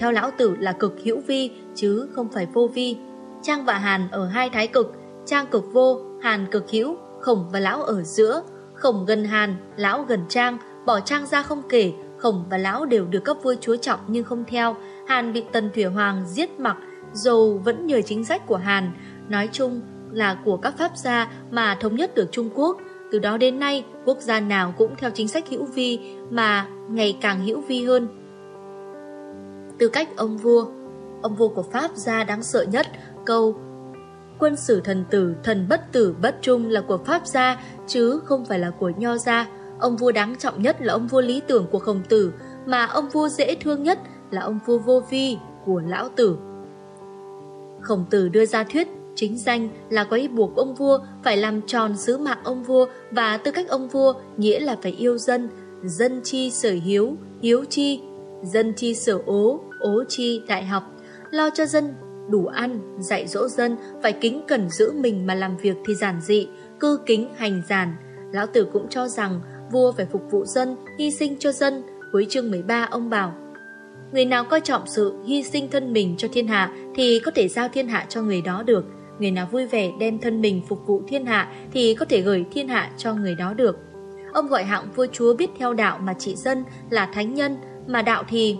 theo lão tử là cực hữu vi chứ không phải vô vi. Trang và Hàn ở hai thái cực, Trang cực vô, Hàn cực hữu, Khổng và lão ở giữa, Khổng gần Hàn, lão gần Trang, bỏ Trang ra không kể, Khổng và lão đều được cấp vua chúa trọng nhưng không theo, Hàn bị Tần Thủy Hoàng giết mặc, dầu vẫn nhờ chính sách của Hàn, nói chung là của các pháp gia mà thống nhất được Trung Quốc. Từ đó đến nay, quốc gia nào cũng theo chính sách hữu vi mà ngày càng hữu vi hơn. Tư cách ông vua Ông vua của Pháp gia đáng sợ nhất, câu Quân sử thần tử, thần bất tử bất trung là của Pháp gia, chứ không phải là của Nho gia. Ông vua đáng trọng nhất là ông vua lý tưởng của Khổng tử, mà ông vua dễ thương nhất là ông vua vô vi của Lão Tử. Khổng tử đưa ra thuyết chính danh là có ý buộc ông vua phải làm tròn sứ mạng ông vua và tư cách ông vua nghĩa là phải yêu dân, dân chi sở hiếu, hiếu chi, dân chi sở ố, ố chi đại học, lo cho dân đủ ăn, dạy dỗ dân phải kính cẩn giữ mình mà làm việc thì giản dị, cư kính hành giản. Lão Tử cũng cho rằng vua phải phục vụ dân, hy sinh cho dân. Cuối chương 13 ông bảo Người nào coi trọng sự hy sinh thân mình cho thiên hạ thì có thể giao thiên hạ cho người đó được. Người nào vui vẻ đem thân mình phục vụ thiên hạ thì có thể gửi thiên hạ cho người đó được. Ông gọi hạng vua chúa biết theo đạo mà trị dân là thánh nhân, mà đạo thì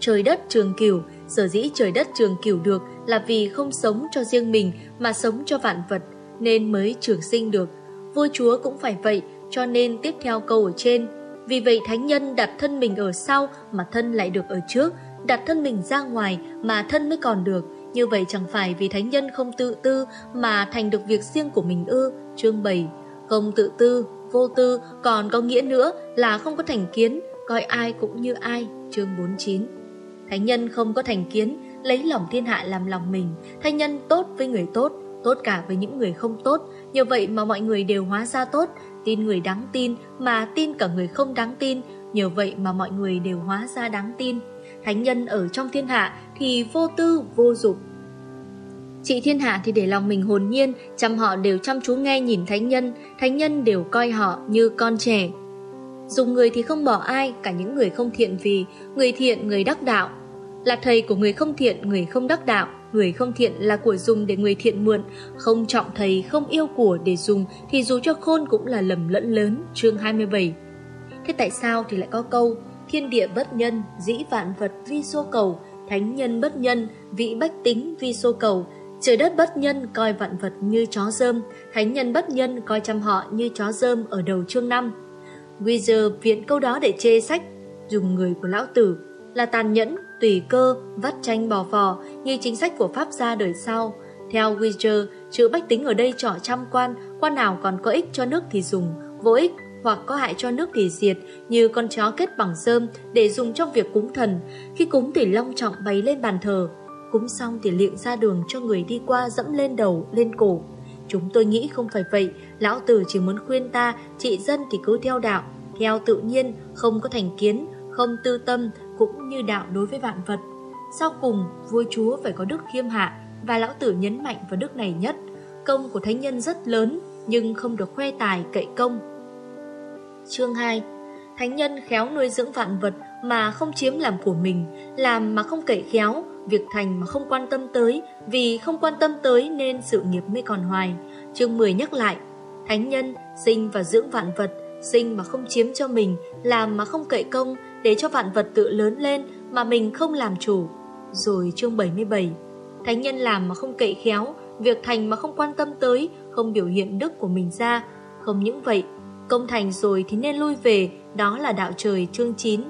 trời đất trường cửu, sở dĩ trời đất trường cửu được là vì không sống cho riêng mình mà sống cho vạn vật, nên mới trường sinh được. Vua chúa cũng phải vậy, cho nên tiếp theo câu ở trên. Vì vậy thánh nhân đặt thân mình ở sau mà thân lại được ở trước, đặt thân mình ra ngoài mà thân mới còn được. Như vậy chẳng phải vì thánh nhân không tự tư mà thành được việc riêng của mình ư, chương 7. Không tự tư, vô tư còn có nghĩa nữa là không có thành kiến, coi ai cũng như ai, chương 49. Thánh nhân không có thành kiến, lấy lòng thiên hạ làm lòng mình. Thánh nhân tốt với người tốt, tốt cả với những người không tốt. nhờ vậy mà mọi người đều hóa ra tốt, tin người đáng tin mà tin cả người không đáng tin. Nhờ vậy mà mọi người đều hóa ra đáng tin. Thánh nhân ở trong thiên hạ thì vô tư, vô dục Chị thiên hạ thì để lòng mình hồn nhiên, chăm họ đều chăm chú nghe nhìn thánh nhân, thánh nhân đều coi họ như con trẻ. Dùng người thì không bỏ ai, cả những người không thiện vì, người thiện, người đắc đạo, là thầy của người không thiện, người không đắc đạo, người không thiện là của dùng để người thiện mượn, không trọng thầy, không yêu của để dùng thì dù cho khôn cũng là lầm lẫn lớn, chương 27. Thế tại sao thì lại có câu thiên địa bất nhân, dĩ vạn vật vi xô cầu, thánh nhân bất nhân, vị bách tính vi xô cầu, trời đất bất nhân coi vạn vật như chó dơm, thánh nhân bất nhân coi chăm họ như chó dơm ở đầu chương 5. Weezer viện câu đó để chê sách dùng người của lão tử là tàn nhẫn, tùy cơ, vắt tranh bò vò như chính sách của Pháp gia đời sau. Theo Wieser, chữ bách tính ở đây trỏ trăm quan, quan nào còn có ích cho nước thì dùng, vô ích hoặc có hại cho nước thì diệt, như con chó kết bằng rơm để dùng trong việc cúng thần. Khi cúng thì long trọng bày lên bàn thờ, cúng xong thì liệng ra đường cho người đi qua dẫm lên đầu, lên cổ. Chúng tôi nghĩ không phải vậy, lão tử chỉ muốn khuyên ta, trị dân thì cứ theo đạo, theo tự nhiên, không có thành kiến, không tư tâm, cũng như đạo đối với vạn vật. Sau cùng, vua chúa phải có đức khiêm hạ, và lão tử nhấn mạnh vào đức này nhất. Công của thánh nhân rất lớn, nhưng không được khoe tài cậy công. Chương 2 Thánh nhân khéo nuôi dưỡng vạn vật mà không chiếm làm của mình, làm mà không cậy khéo, việc thành mà không quan tâm tới, vì không quan tâm tới nên sự nghiệp mới còn hoài. Chương 10 nhắc lại, Thánh nhân sinh và dưỡng vạn vật, sinh mà không chiếm cho mình, làm mà không cậy công, để cho vạn vật tự lớn lên mà mình không làm chủ. Rồi chương 77, Thánh nhân làm mà không cậy khéo, việc thành mà không quan tâm tới, không biểu hiện đức của mình ra. Không những vậy, công thành rồi thì nên lui về, đó là đạo trời chương 9.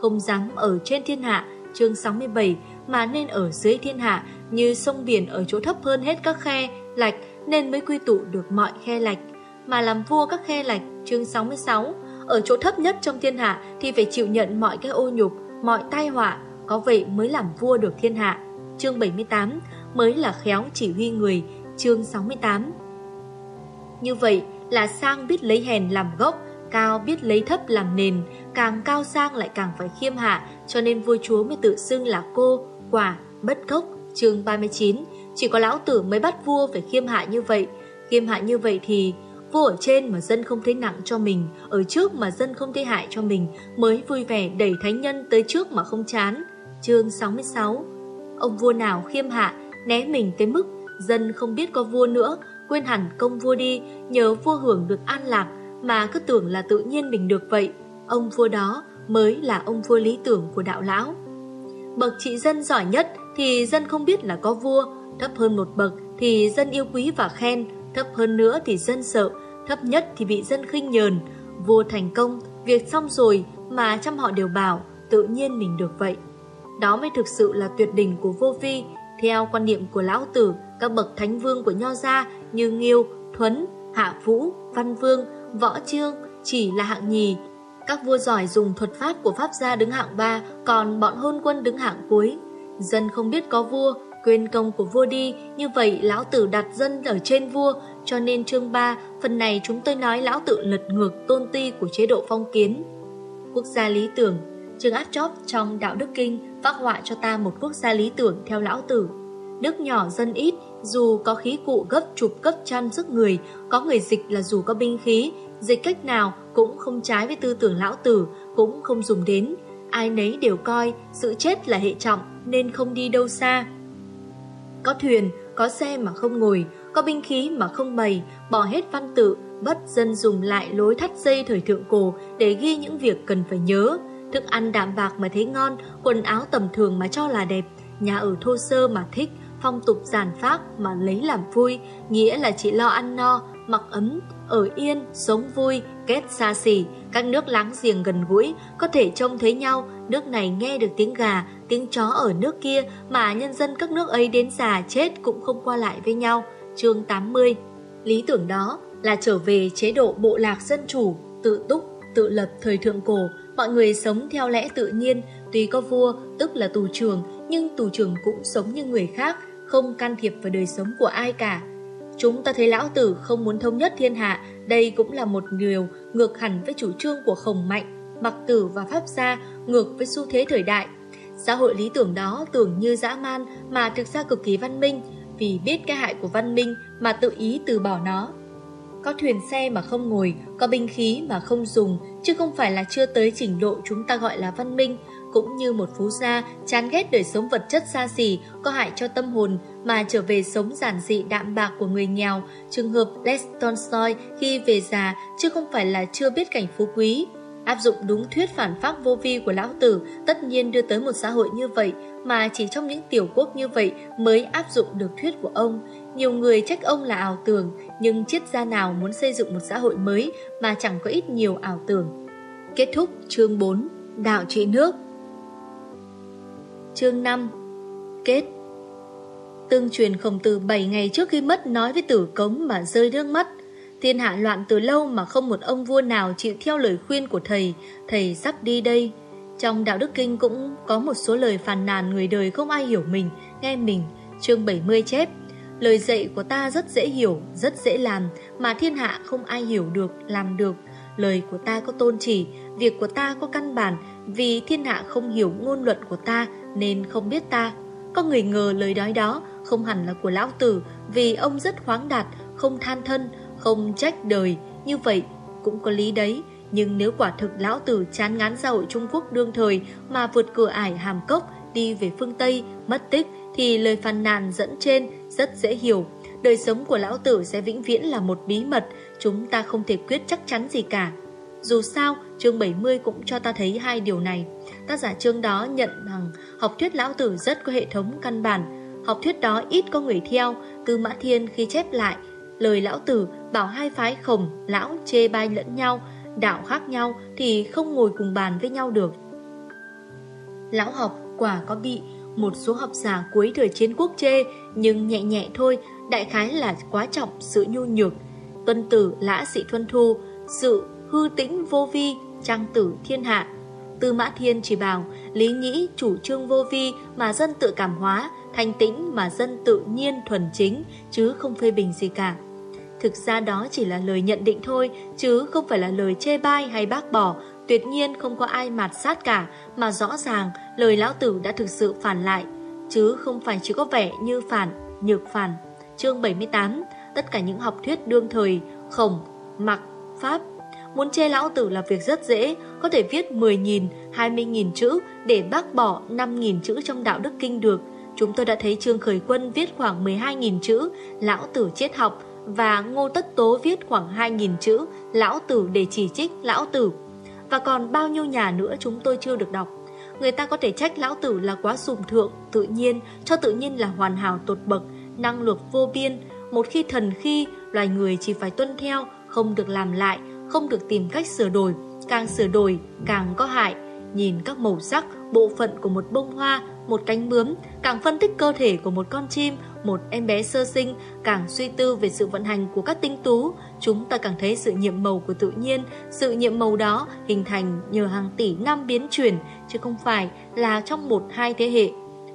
Không dám ở trên thiên hạ, chương 67, mà nên ở dưới thiên hạ, như sông biển ở chỗ thấp hơn hết các khe, lạch, nên mới quy tụ được mọi khe lạch. Mà làm vua các khe lạch, chương 66, ở chỗ thấp nhất trong thiên hạ thì phải chịu nhận mọi cái ô nhục, mọi tai họa, có vậy mới làm vua được thiên hạ. Chương 78 mới là khéo chỉ huy người, chương 68. Như vậy là sang biết lấy hèn làm gốc, cao biết lấy thấp làm nền, càng cao sang lại càng phải khiêm hạ, cho nên vua chúa mới tự xưng là cô, quả, bất cốc chương 39. Chỉ có lão tử mới bắt vua phải khiêm hạ như vậy. Khiêm hạ như vậy thì Vua ở trên mà dân không thấy nặng cho mình, ở trước mà dân không thấy hại cho mình, mới vui vẻ đẩy thánh nhân tới trước mà không chán. Chương 66 Ông vua nào khiêm hạ, né mình tới mức dân không biết có vua nữa, quên hẳn công vua đi, nhớ vua hưởng được an lạc mà cứ tưởng là tự nhiên mình được vậy. Ông vua đó mới là ông vua lý tưởng của đạo lão. Bậc trị dân giỏi nhất thì dân không biết là có vua, thấp hơn một bậc thì dân yêu quý và khen, thấp hơn nữa thì dân sợ, thấp nhất thì bị dân khinh nhờn. Vua thành công, việc xong rồi mà trăm họ đều bảo tự nhiên mình được vậy. Đó mới thực sự là tuyệt đỉnh của vô vi, theo quan niệm của lão tử, các bậc thánh vương của nho gia như Nghiêu, Thuấn, Hạ Vũ, Văn Vương, Võ Trương chỉ là hạng nhì. Các vua giỏi dùng thuật pháp của pháp gia đứng hạng ba, còn bọn hôn quân đứng hạng cuối. Dân không biết có vua, quên công của vua đi, như vậy lão tử đặt dân ở trên vua, cho nên chương 3, phần này chúng tôi nói lão tử lật ngược tôn ti của chế độ phong kiến. Quốc gia lý tưởng Trương Áp Chóp trong Đạo Đức Kinh phác họa cho ta một quốc gia lý tưởng theo lão tử. Nước nhỏ dân ít, dù có khí cụ gấp chục cấp trăm sức người, có người dịch là dù có binh khí, dịch cách nào cũng không trái với tư tưởng lão tử, cũng không dùng đến. Ai nấy đều coi sự chết là hệ trọng nên không đi đâu xa. Có thuyền, có xe mà không ngồi, có binh khí mà không bày, bỏ hết văn tự, bất dân dùng lại lối thắt dây thời thượng cổ để ghi những việc cần phải nhớ. Thức ăn đạm bạc mà thấy ngon, quần áo tầm thường mà cho là đẹp, nhà ở thô sơ mà thích, phong tục giản phác mà lấy làm vui, nghĩa là chỉ lo ăn no, mặc ấm, ở yên, sống vui, kết xa xỉ, các nước láng giềng gần gũi, có thể trông thấy nhau, nước này nghe được tiếng gà, tiếng chó ở nước kia mà nhân dân các nước ấy đến già chết cũng không qua lại với nhau. Chương 80 Lý tưởng đó là trở về chế độ bộ lạc dân chủ, tự túc, tự lập thời thượng cổ, mọi người sống theo lẽ tự nhiên, tuy có vua, tức là tù trưởng, nhưng tù trưởng cũng sống như người khác, không can thiệp vào đời sống của ai cả. Chúng ta thấy lão tử không muốn thống nhất thiên hạ, đây cũng là một điều ngược hẳn với chủ trương của khổng mạnh, mặc tử và pháp gia, ngược với xu thế thời đại. Xã hội lý tưởng đó tưởng như dã man mà thực ra cực kỳ văn minh, vì biết cái hại của văn minh mà tự ý từ bỏ nó. Có thuyền xe mà không ngồi, có binh khí mà không dùng, chứ không phải là chưa tới trình độ chúng ta gọi là văn minh, cũng như một phú gia chán ghét đời sống vật chất xa xỉ có hại cho tâm hồn mà trở về sống giản dị đạm bạc của người nghèo, trường hợp Les Tolstoy khi về già chứ không phải là chưa biết cảnh phú quý. Áp dụng đúng thuyết phản phác vô vi của lão tử tất nhiên đưa tới một xã hội như vậy mà chỉ trong những tiểu quốc như vậy mới áp dụng được thuyết của ông. Nhiều người trách ông là ảo tưởng, nhưng triết gia nào muốn xây dựng một xã hội mới mà chẳng có ít nhiều ảo tưởng. Kết thúc chương 4 Đạo trị nước Chương 5 Kết Tương truyền khổng tử 7 ngày trước khi mất nói với tử cống mà rơi nước mắt. Thiên hạ loạn từ lâu mà không một ông vua nào chịu theo lời khuyên của thầy, thầy sắp đi đây. Trong Đạo Đức Kinh cũng có một số lời phàn nàn người đời không ai hiểu mình, nghe mình. Chương 70 chép Lời dạy của ta rất dễ hiểu, rất dễ làm, mà thiên hạ không ai hiểu được, làm được. Lời của ta có tôn chỉ, việc của ta có căn bản, vì thiên hạ không hiểu ngôn luận của ta nên không biết ta. Có người ngờ lời nói đó không hẳn là của lão tử vì ông rất khoáng đạt, không than thân, không trách đời. Như vậy cũng có lý đấy. Nhưng nếu quả thực lão tử chán ngán xã hội Trung Quốc đương thời mà vượt cửa ải hàm cốc đi về phương Tây, mất tích thì lời phàn nàn dẫn trên rất dễ hiểu. Đời sống của lão tử sẽ vĩnh viễn là một bí mật, chúng ta không thể quyết chắc chắn gì cả. Dù sao, chương 70 cũng cho ta thấy hai điều này. Tác giả chương đó nhận rằng học thuyết lão tử rất có hệ thống căn bản. Học thuyết đó ít có người theo, Tư Mã Thiên khi chép lại. Lời lão tử bảo hai phái khổng, lão chê bai lẫn nhau, đạo khác nhau thì không ngồi cùng bàn với nhau được. Lão học quả có bị một số học giả cuối thời chiến quốc chê, nhưng nhẹ nhẹ thôi, đại khái là quá trọng sự nhu nhược. Tuân tử lã sĩ thuân thu, sự hư tĩnh vô vi, trang tử thiên hạ. Tư Mã Thiên chỉ bảo, lý nhĩ chủ trương vô vi mà dân tự cảm hóa, thanh tĩnh mà dân tự nhiên thuần chính, chứ không phê bình gì cả. Thực ra đó chỉ là lời nhận định thôi, chứ không phải là lời chê bai hay bác bỏ, tuyệt nhiên không có ai mạt sát cả, mà rõ ràng lời lão tử đã thực sự phản lại, chứ không phải chỉ có vẻ như phản, nhược phản. Chương 78 Tất cả những học thuyết đương thời, khổng, mặc, pháp Muốn chê lão tử là việc rất dễ, có thể viết 10.000, 20.000 chữ để bác bỏ 5.000 chữ trong đạo đức kinh được. Chúng tôi đã thấy Trương Khởi Quân viết khoảng 12.000 chữ, lão tử triết học, và Ngô Tất Tố viết khoảng 2.000 chữ, lão tử để chỉ trích lão tử. Và còn bao nhiêu nhà nữa chúng tôi chưa được đọc. Người ta có thể trách lão tử là quá sùng thượng, tự nhiên, cho tự nhiên là hoàn hảo tột bậc, năng lực vô biên. Một khi thần khi, loài người chỉ phải tuân theo, không được làm lại, không được tìm cách sửa đổi. Càng sửa đổi, càng có hại. Nhìn các màu sắc, bộ phận của một bông hoa, một cánh bướm, càng phân tích cơ thể của một con chim, một em bé sơ sinh, càng suy tư về sự vận hành của các tinh tú, chúng ta càng thấy sự nhiệm màu của tự nhiên, sự nhiệm màu đó hình thành nhờ hàng tỷ năm biến chuyển, chứ không phải là trong một hai thế hệ.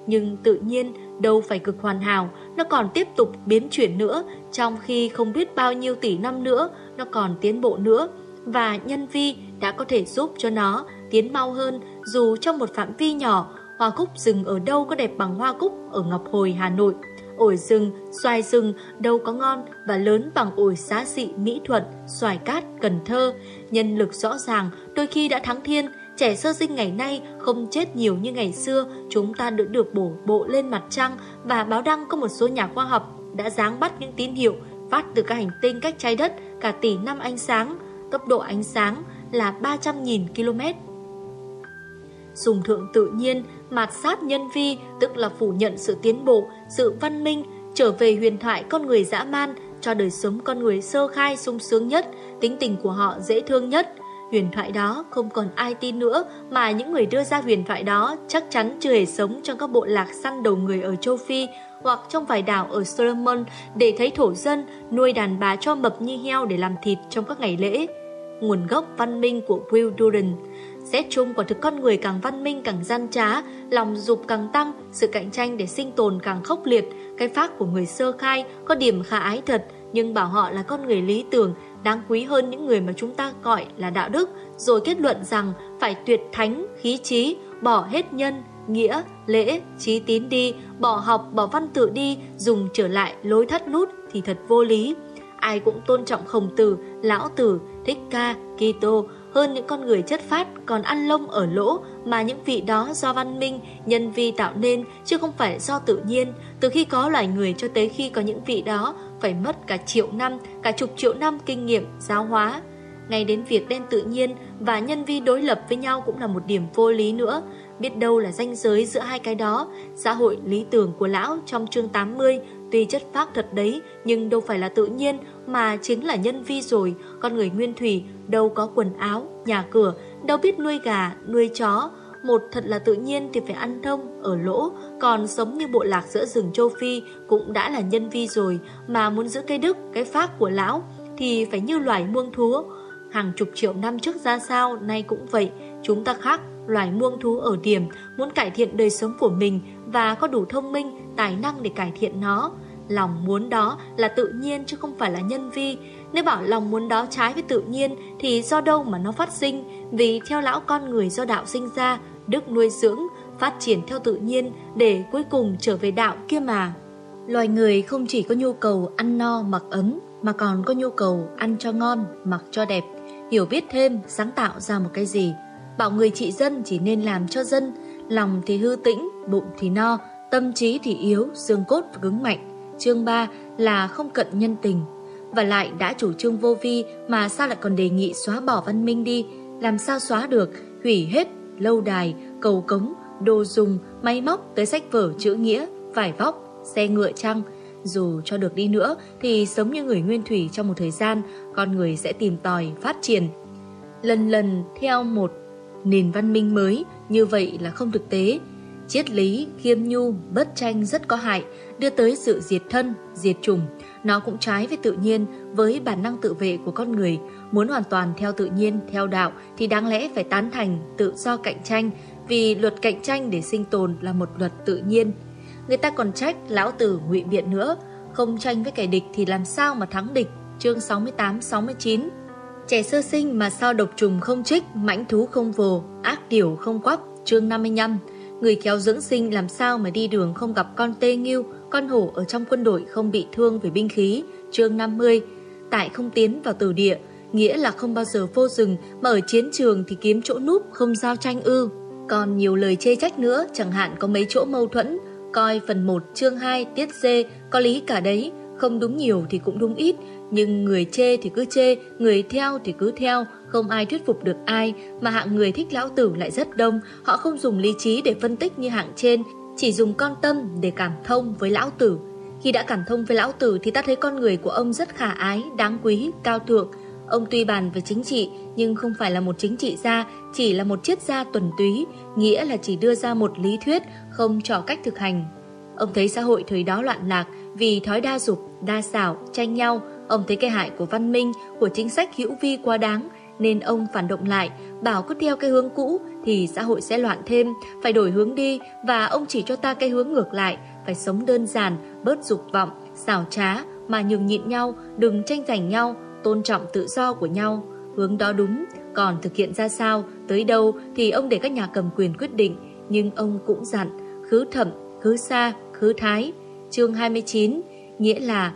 Nhưng tự nhiên đâu phải cực hoàn hảo, nó còn tiếp tục biến chuyển nữa, trong khi không biết bao nhiêu tỷ năm nữa, nó còn tiến bộ nữa. Và nhân vi đã có thể giúp cho nó tiến mau hơn dù trong một phạm vi nhỏ, hoa cúc rừng ở đâu có đẹp bằng hoa cúc ở Ngọc Hồi, Hà Nội. Ổi rừng, xoài rừng đâu có ngon và lớn bằng ổi xá xị Mỹ Thuận, xoài cát, Cần Thơ. Nhân lực rõ ràng, đôi khi đã thắng thiên, trẻ sơ sinh ngày nay không chết nhiều như ngày xưa, chúng ta đã được bổ bộ lên mặt trăng và báo đăng có một số nhà khoa học đã dáng bắt những tín hiệu phát từ các hành tinh cách trái đất cả tỷ năm ánh sáng, tốc độ ánh sáng là 300.000 km. Dùng thượng tự nhiên, mạt sát nhân vi, tức là phủ nhận sự tiến bộ, sự văn minh, trở về huyền thoại con người dã man, cho đời sống con người sơ khai sung sướng nhất, tính tình của họ dễ thương nhất. Huyền thoại đó không còn ai tin nữa mà những người đưa ra huyền thoại đó chắc chắn chưa hề sống trong các bộ lạc săn đầu người ở châu Phi hoặc trong vài đảo ở Solomon để thấy thổ dân nuôi đàn bà cho mập như heo để làm thịt trong các ngày lễ. Nguồn gốc văn minh của Will Durant Xét chung quả thực con người càng văn minh càng gian trá, lòng dục càng tăng, sự cạnh tranh để sinh tồn càng khốc liệt. Cái phát của người sơ khai có điểm khả ái thật, nhưng bảo họ là con người lý tưởng, đáng quý hơn những người mà chúng ta gọi là đạo đức, rồi kết luận rằng phải tuyệt thánh, khí trí, bỏ hết nhân, nghĩa, lễ, trí tín đi, bỏ học, bỏ văn tự đi, dùng trở lại lối thắt nút thì thật vô lý. Ai cũng tôn trọng khổng tử, lão tử, thích ca, Kitô, hơn những con người chất phát còn ăn lông ở lỗ mà những vị đó do văn minh, nhân vi tạo nên chứ không phải do tự nhiên. Từ khi có loài người cho tới khi có những vị đó phải mất cả triệu năm, cả chục triệu năm kinh nghiệm, giáo hóa. Ngay đến việc đen tự nhiên và nhân vi đối lập với nhau cũng là một điểm vô lý nữa. Biết đâu là ranh giới giữa hai cái đó, xã hội lý tưởng của lão trong chương 80 tuy chất phác thật đấy nhưng đâu phải là tự nhiên mà chính là nhân vi rồi. Con người nguyên thủy đâu có quần áo, nhà cửa, đâu biết nuôi gà, nuôi chó. Một thật là tự nhiên thì phải ăn thông, ở lỗ, còn sống như bộ lạc giữa rừng châu Phi cũng đã là nhân vi rồi, mà muốn giữ cái đức, cái phác của lão thì phải như loài muông thú. Hàng chục triệu năm trước ra sao, nay cũng vậy, chúng ta khác loài muông thú ở điểm muốn cải thiện đời sống của mình và có đủ thông minh, tài năng để cải thiện nó. Lòng muốn đó là tự nhiên chứ không phải là nhân vi. Nếu bảo lòng muốn đó trái với tự nhiên thì do đâu mà nó phát sinh? Vì theo lão con người do đạo sinh ra, đức nuôi dưỡng, phát triển theo tự nhiên để cuối cùng trở về đạo kia mà. Loài người không chỉ có nhu cầu ăn no mặc ấm mà còn có nhu cầu ăn cho ngon, mặc cho đẹp, hiểu biết thêm, sáng tạo ra một cái gì. Bảo người trị dân chỉ nên làm cho dân, lòng thì hư tĩnh, bụng thì no, tâm trí thì yếu, xương cốt cứng mạnh. Chương 3 là không cận nhân tình. Và lại đã chủ trương vô vi mà sao lại còn đề nghị xóa bỏ văn minh đi, làm sao xóa được, hủy hết, lâu đài, cầu cống, đồ dùng, máy móc tới sách vở chữ nghĩa, vải vóc, xe ngựa trăng. Dù cho được đi nữa thì sống như người nguyên thủy trong một thời gian, con người sẽ tìm tòi, phát triển. Lần lần theo một nền văn minh mới, như vậy là không thực tế. Triết lý, khiêm nhu, bất tranh rất có hại, đưa tới sự diệt thân, diệt chủng. Nó cũng trái với tự nhiên, với bản năng tự vệ của con người. Muốn hoàn toàn theo tự nhiên, theo đạo thì đáng lẽ phải tán thành tự do cạnh tranh, vì luật cạnh tranh để sinh tồn là một luật tự nhiên. Người ta còn trách lão tử ngụy biện nữa, không tranh với kẻ địch thì làm sao mà thắng địch. Chương 68-69 Trẻ sơ sinh mà sao độc trùng không trích, mãnh thú không vồ, ác điểu không quắp? Chương 55 Người kéo dưỡng sinh làm sao mà đi đường không gặp con tê nghiêu, con hổ ở trong quân đội không bị thương về binh khí, chương 50. Tại không tiến vào từ địa, nghĩa là không bao giờ vô rừng mà ở chiến trường thì kiếm chỗ núp không giao tranh ư. Còn nhiều lời chê trách nữa, chẳng hạn có mấy chỗ mâu thuẫn, coi phần 1 chương 2 tiết D có lý cả đấy, không đúng nhiều thì cũng đúng ít, nhưng người chê thì cứ chê, người theo thì cứ theo, không ai thuyết phục được ai, mà hạng người thích lão tử lại rất đông, họ không dùng lý trí để phân tích như hạng trên, chỉ dùng con tâm để cảm thông với lão tử. Khi đã cảm thông với lão tử thì ta thấy con người của ông rất khả ái, đáng quý, cao thượng. Ông tuy bàn về chính trị nhưng không phải là một chính trị gia, chỉ là một triết gia tuần túy, nghĩa là chỉ đưa ra một lý thuyết, không trò cách thực hành. Ông thấy xã hội thời đó loạn lạc vì thói đa dục, đa xảo, tranh nhau. Ông thấy cái hại của văn minh, của chính sách hữu vi quá đáng, nên ông phản động lại, bảo cứ theo cái hướng cũ thì xã hội sẽ loạn thêm, phải đổi hướng đi và ông chỉ cho ta cái hướng ngược lại, phải sống đơn giản, bớt dục vọng, xảo trá mà nhường nhịn nhau, đừng tranh giành nhau, tôn trọng tự do của nhau. Hướng đó đúng, còn thực hiện ra sao, tới đâu thì ông để các nhà cầm quyền quyết định, nhưng ông cũng dặn, khứ thẩm, khứ xa, khứ thái. Chương 29, nghĩa là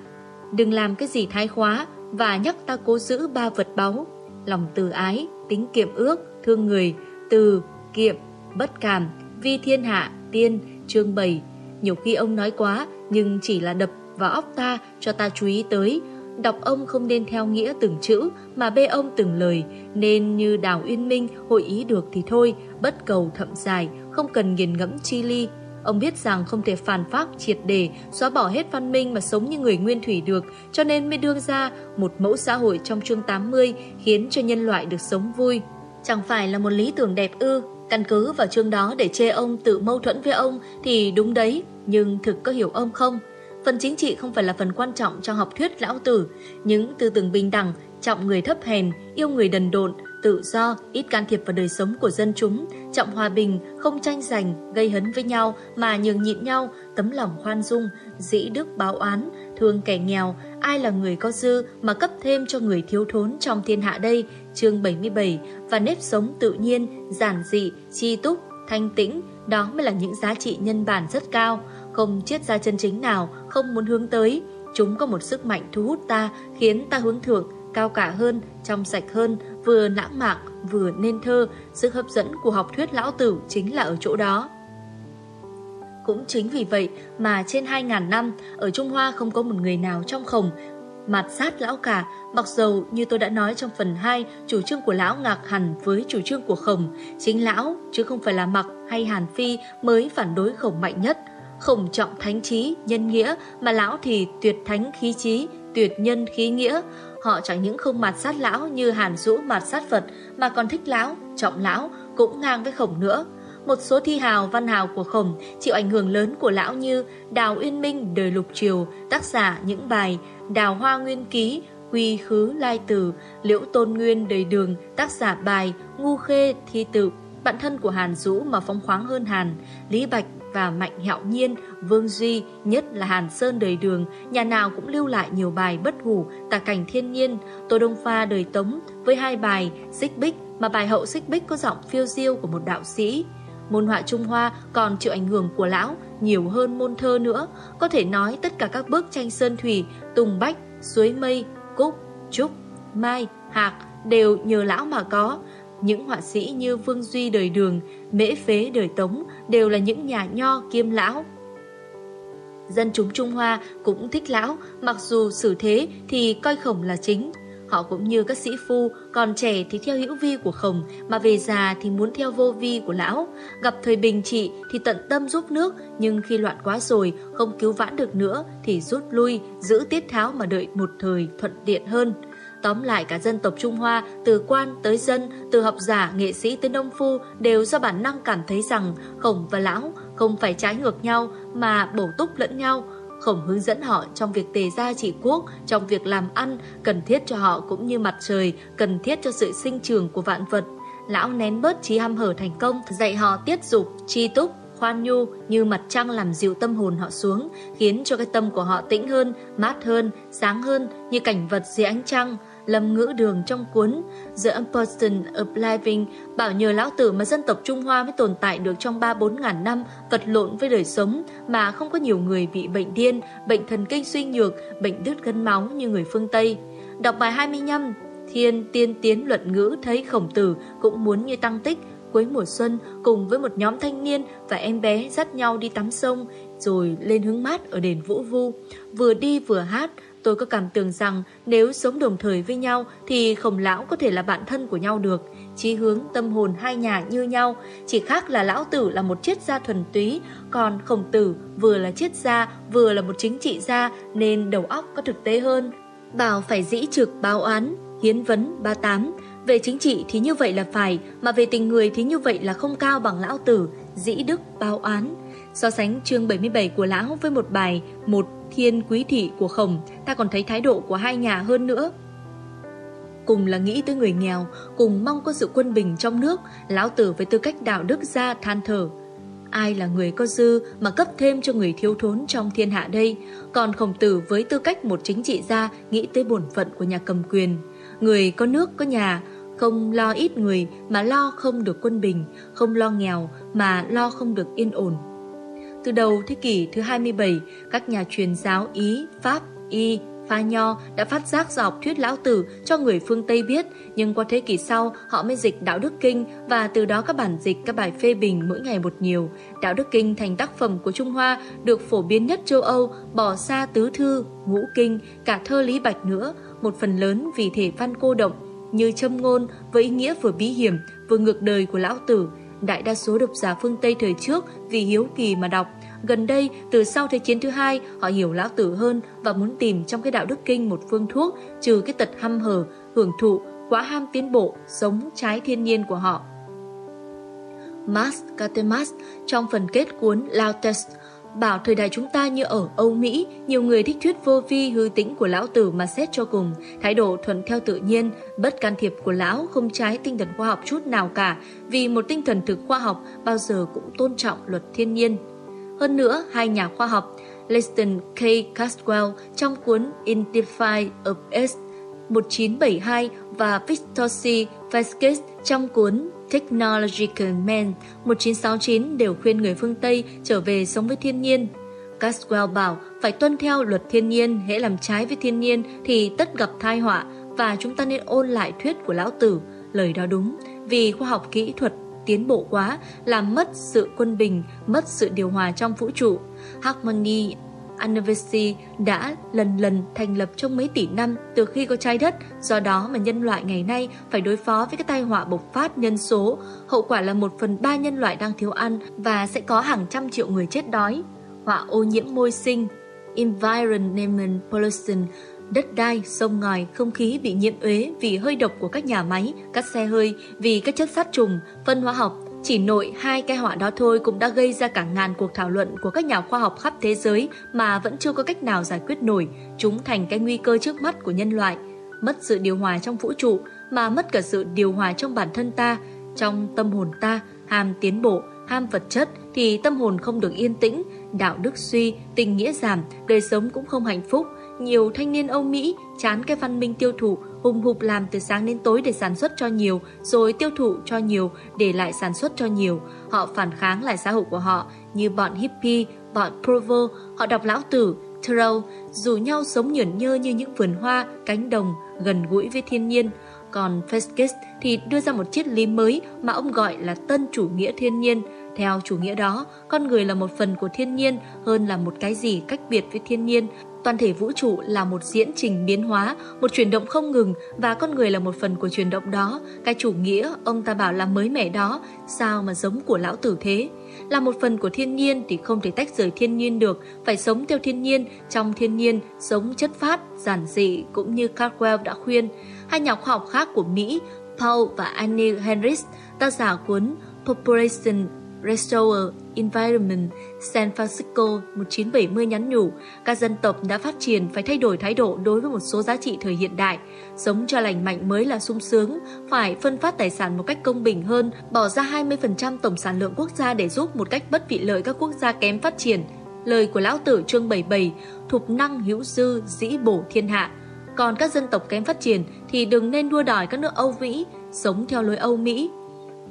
đừng làm cái gì thái khóa và nhắc ta cố giữ ba vật báu, lòng từ ái, tính kiệm ước, thương người, từ, kiệm, bất cảm, vi thiên hạ, tiên, chương 7. Nhiều khi ông nói quá, nhưng chỉ là đập vào óc ta cho ta chú ý tới. Đọc ông không nên theo nghĩa từng chữ mà bê ông từng lời, nên như Đào Uyên Minh hội ý được thì thôi, bất cầu thậm dài, không cần nghiền ngẫm chi ly. Ông biết rằng không thể phản phác triệt đề, xóa bỏ hết văn minh mà sống như người nguyên thủy được, cho nên mới đưa ra một mẫu xã hội trong chương 80 khiến cho nhân loại được sống vui. Chẳng phải là một lý tưởng đẹp ư, căn cứ vào chương đó để chê ông tự mâu thuẫn với ông thì đúng đấy, nhưng thực có hiểu ông không? Phần chính trị không phải là phần quan trọng trong học thuyết lão tử, những tư tưởng bình đẳng, trọng người thấp hèn, yêu người đần độn, tự do, ít can thiệp vào đời sống của dân chúng, trọng hòa bình, không tranh giành, gây hấn với nhau mà nhường nhịn nhau, tấm lòng khoan dung, dĩ đức báo oán, thương kẻ nghèo, ai là người có dư mà cấp thêm cho người thiếu thốn trong thiên hạ đây, chương 77, và nếp sống tự nhiên, giản dị, chi túc, thanh tĩnh, đó mới là những giá trị nhân bản rất cao, không triết ra chân chính nào, không muốn hướng tới. Chúng có một sức mạnh thu hút ta, khiến ta hướng thượng, cao cả hơn, trong sạch hơn, vừa lãng mạn, vừa nên thơ, sức hấp dẫn của học thuyết lão tử chính là ở chỗ đó. Cũng chính vì vậy mà trên 2.000 năm, ở Trung Hoa không có một người nào trong khổng mặt sát lão cả, mặc dầu như tôi đã nói trong phần 2, chủ trương của lão ngạc hẳn với chủ trương của khổng. Chính lão, chứ không phải là mặc hay hàn phi mới phản đối khổng mạnh nhất. Khổng trọng thánh trí, nhân nghĩa, mà lão thì tuyệt thánh khí trí, tuyệt nhân khí nghĩa. Họ chẳng những không mặt sát lão như hàn Dũ mặt sát Phật, mà còn thích lão, trọng lão, cũng ngang với khổng nữa. Một số thi hào văn hào của khổng chịu ảnh hưởng lớn của lão như Đào Uyên Minh đời lục triều, tác giả những bài Đào Hoa Nguyên Ký, Quy Khứ Lai Tử, Liễu Tôn Nguyên đời đường, tác giả bài Ngu Khê Thi Tự, bạn thân của Hàn Dũ mà phóng khoáng hơn Hàn, Lý Bạch và Mạnh Hạo Nhiên, Vương Duy, nhất là Hàn Sơn đời đường, nhà nào cũng lưu lại nhiều bài bất hủ, tả cảnh thiên nhiên, Tô Đông Pha đời Tống với hai bài Xích Bích mà bài hậu Xích Bích có giọng phiêu diêu của một đạo sĩ. Môn họa Trung Hoa còn chịu ảnh hưởng của lão nhiều hơn môn thơ nữa, có thể nói tất cả các bức tranh sơn thủy, tùng bách, suối mây, cúc, trúc, mai, hạc đều nhờ lão mà có. Những họa sĩ như Vương Duy đời đường, Mễ Phế đời Tống đều là những nhà nho kiêm lão. Dân chúng Trung Hoa cũng thích lão, mặc dù xử thế thì coi khổng là chính. Họ cũng như các sĩ phu, còn trẻ thì theo hữu vi của khổng, mà về già thì muốn theo vô vi của lão. Gặp thời bình trị thì tận tâm giúp nước, nhưng khi loạn quá rồi, không cứu vãn được nữa thì rút lui, giữ tiết tháo mà đợi một thời thuận tiện hơn. Tóm lại cả dân tộc Trung Hoa, từ quan tới dân, từ học giả, nghệ sĩ tới nông phu đều do bản năng cảm thấy rằng khổng và lão không phải trái ngược nhau mà bổ túc lẫn nhau. Khổng hướng dẫn họ trong việc tề gia trị quốc, trong việc làm ăn, cần thiết cho họ cũng như mặt trời, cần thiết cho sự sinh trường của vạn vật. Lão nén bớt trí ham hở thành công, dạy họ tiết dục, chi túc, khoan nhu như mặt trăng làm dịu tâm hồn họ xuống, khiến cho cái tâm của họ tĩnh hơn, mát hơn, sáng hơn như cảnh vật dưới ánh trăng. Lâm ngữ đường trong cuốn The Importance of Living bảo nhờ lão tử mà dân tộc Trung Hoa mới tồn tại được trong 3-4 ngàn năm vật lộn với đời sống mà không có nhiều người bị bệnh điên, bệnh thần kinh suy nhược, bệnh đứt gân máu như người phương Tây. Đọc bài 25 Thiên tiên tiến luận ngữ thấy khổng tử cũng muốn như tăng tích, cuối mùa xuân cùng với một nhóm thanh niên và em bé dắt nhau đi tắm sông rồi lên hứng mát ở đền Vũ Vu. Vừa đi vừa hát, tôi có cảm tưởng rằng nếu sống đồng thời với nhau thì khổng lão có thể là bạn thân của nhau được. Chí hướng tâm hồn hai nhà như nhau, chỉ khác là lão tử là một triết gia thuần túy, còn khổng tử vừa là triết gia vừa là một chính trị gia nên đầu óc có thực tế hơn. Bảo phải dĩ trực báo oán, hiến vấn 38, về chính trị thì như vậy là phải, mà về tình người thì như vậy là không cao bằng lão tử, dĩ đức báo oán. So sánh chương 77 của lão với một bài Một thiên quý thị của khổng, ta còn thấy thái độ của hai nhà hơn nữa. Cùng là nghĩ tới người nghèo, cùng mong có sự quân bình trong nước, lão tử với tư cách đạo đức ra than thở. Ai là người có dư mà cấp thêm cho người thiếu thốn trong thiên hạ đây, còn khổng tử với tư cách một chính trị gia nghĩ tới bổn phận của nhà cầm quyền. Người có nước có nhà, không lo ít người mà lo không được quân bình, không lo nghèo mà lo không được yên ổn. Từ đầu thế kỷ thứ 27, các nhà truyền giáo Ý, Pháp, Y, Pha Nho đã phát giác ra học thuyết lão tử cho người phương Tây biết, nhưng qua thế kỷ sau họ mới dịch Đạo Đức Kinh và từ đó các bản dịch các bài phê bình mỗi ngày một nhiều. Đạo Đức Kinh thành tác phẩm của Trung Hoa được phổ biến nhất châu Âu, bỏ xa tứ thư, ngũ kinh, cả thơ Lý Bạch nữa, một phần lớn vì thể văn cô động, như châm ngôn với ý nghĩa vừa bí hiểm vừa ngược đời của lão tử. Đại đa số độc giả phương Tây thời trước vì hiếu kỳ mà đọc, Gần đây, từ sau Thế chiến thứ hai, họ hiểu lão tử hơn và muốn tìm trong cái đạo đức kinh một phương thuốc trừ cái tật hăm hở, hưởng thụ, quá ham tiến bộ, sống trái thiên nhiên của họ. Max Katemas trong phần kết cuốn Lautes bảo thời đại chúng ta như ở Âu Mỹ, nhiều người thích thuyết vô vi hư tĩnh của lão tử mà xét cho cùng, thái độ thuận theo tự nhiên, bất can thiệp của lão không trái tinh thần khoa học chút nào cả, vì một tinh thần thực khoa học bao giờ cũng tôn trọng luật thiên nhiên. Hơn nữa, hai nhà khoa học Leston K. Castwell trong cuốn Identify of S 1972 và Victor C. Vasquez trong cuốn Technological Man 1969 đều khuyên người phương Tây trở về sống với thiên nhiên. Caswell bảo phải tuân theo luật thiên nhiên, hễ làm trái với thiên nhiên thì tất gặp tai họa và chúng ta nên ôn lại thuyết của lão tử. Lời đó đúng, vì khoa học kỹ thuật tiến bộ quá, làm mất sự quân bình, mất sự điều hòa trong vũ trụ. Harmony Anniversary đã lần lần thành lập trong mấy tỷ năm từ khi có trái đất, do đó mà nhân loại ngày nay phải đối phó với cái tai họa bộc phát nhân số, hậu quả là một phần ba nhân loại đang thiếu ăn và sẽ có hàng trăm triệu người chết đói. Họa ô nhiễm môi sinh, environment pollution đất đai, sông ngòi, không khí bị nhiễm uế vì hơi độc của các nhà máy, các xe hơi, vì các chất sát trùng, phân hóa học. Chỉ nội hai cái họa đó thôi cũng đã gây ra cả ngàn cuộc thảo luận của các nhà khoa học khắp thế giới mà vẫn chưa có cách nào giải quyết nổi. Chúng thành cái nguy cơ trước mắt của nhân loại. Mất sự điều hòa trong vũ trụ mà mất cả sự điều hòa trong bản thân ta, trong tâm hồn ta, ham tiến bộ, ham vật chất thì tâm hồn không được yên tĩnh, đạo đức suy, tình nghĩa giảm, đời sống cũng không hạnh phúc, nhiều thanh niên Âu Mỹ chán cái văn minh tiêu thụ, hùng hục làm từ sáng đến tối để sản xuất cho nhiều, rồi tiêu thụ cho nhiều để lại sản xuất cho nhiều. Họ phản kháng lại xã hội của họ như bọn hippie, bọn Provo, họ đọc lão tử, Thoreau, dù nhau sống nhởn nhơ như những vườn hoa, cánh đồng, gần gũi với thiên nhiên. Còn Festus thì đưa ra một triết lý mới mà ông gọi là tân chủ nghĩa thiên nhiên. Theo chủ nghĩa đó, con người là một phần của thiên nhiên hơn là một cái gì cách biệt với thiên nhiên Toàn thể vũ trụ là một diễn trình biến hóa, một chuyển động không ngừng và con người là một phần của chuyển động đó. Cái chủ nghĩa ông ta bảo là mới mẻ đó, sao mà giống của lão tử thế? Là một phần của thiên nhiên thì không thể tách rời thiên nhiên được, phải sống theo thiên nhiên, trong thiên nhiên, sống chất phát, giản dị cũng như Caldwell đã khuyên. Hai nhà khoa học khác của Mỹ, Paul và Annie Henrys, tác giả cuốn Population Restore Environment San Francisco 1970 nhắn nhủ các dân tộc đã phát triển phải thay đổi thái độ đối với một số giá trị thời hiện đại. Sống cho lành mạnh mới là sung sướng, phải phân phát tài sản một cách công bình hơn, bỏ ra 20% tổng sản lượng quốc gia để giúp một cách bất vị lợi các quốc gia kém phát triển. Lời của Lão Tử chương 77, thục năng hữu dư dĩ bổ thiên hạ. Còn các dân tộc kém phát triển thì đừng nên đua đòi các nước Âu Mỹ, sống theo lối Âu Mỹ,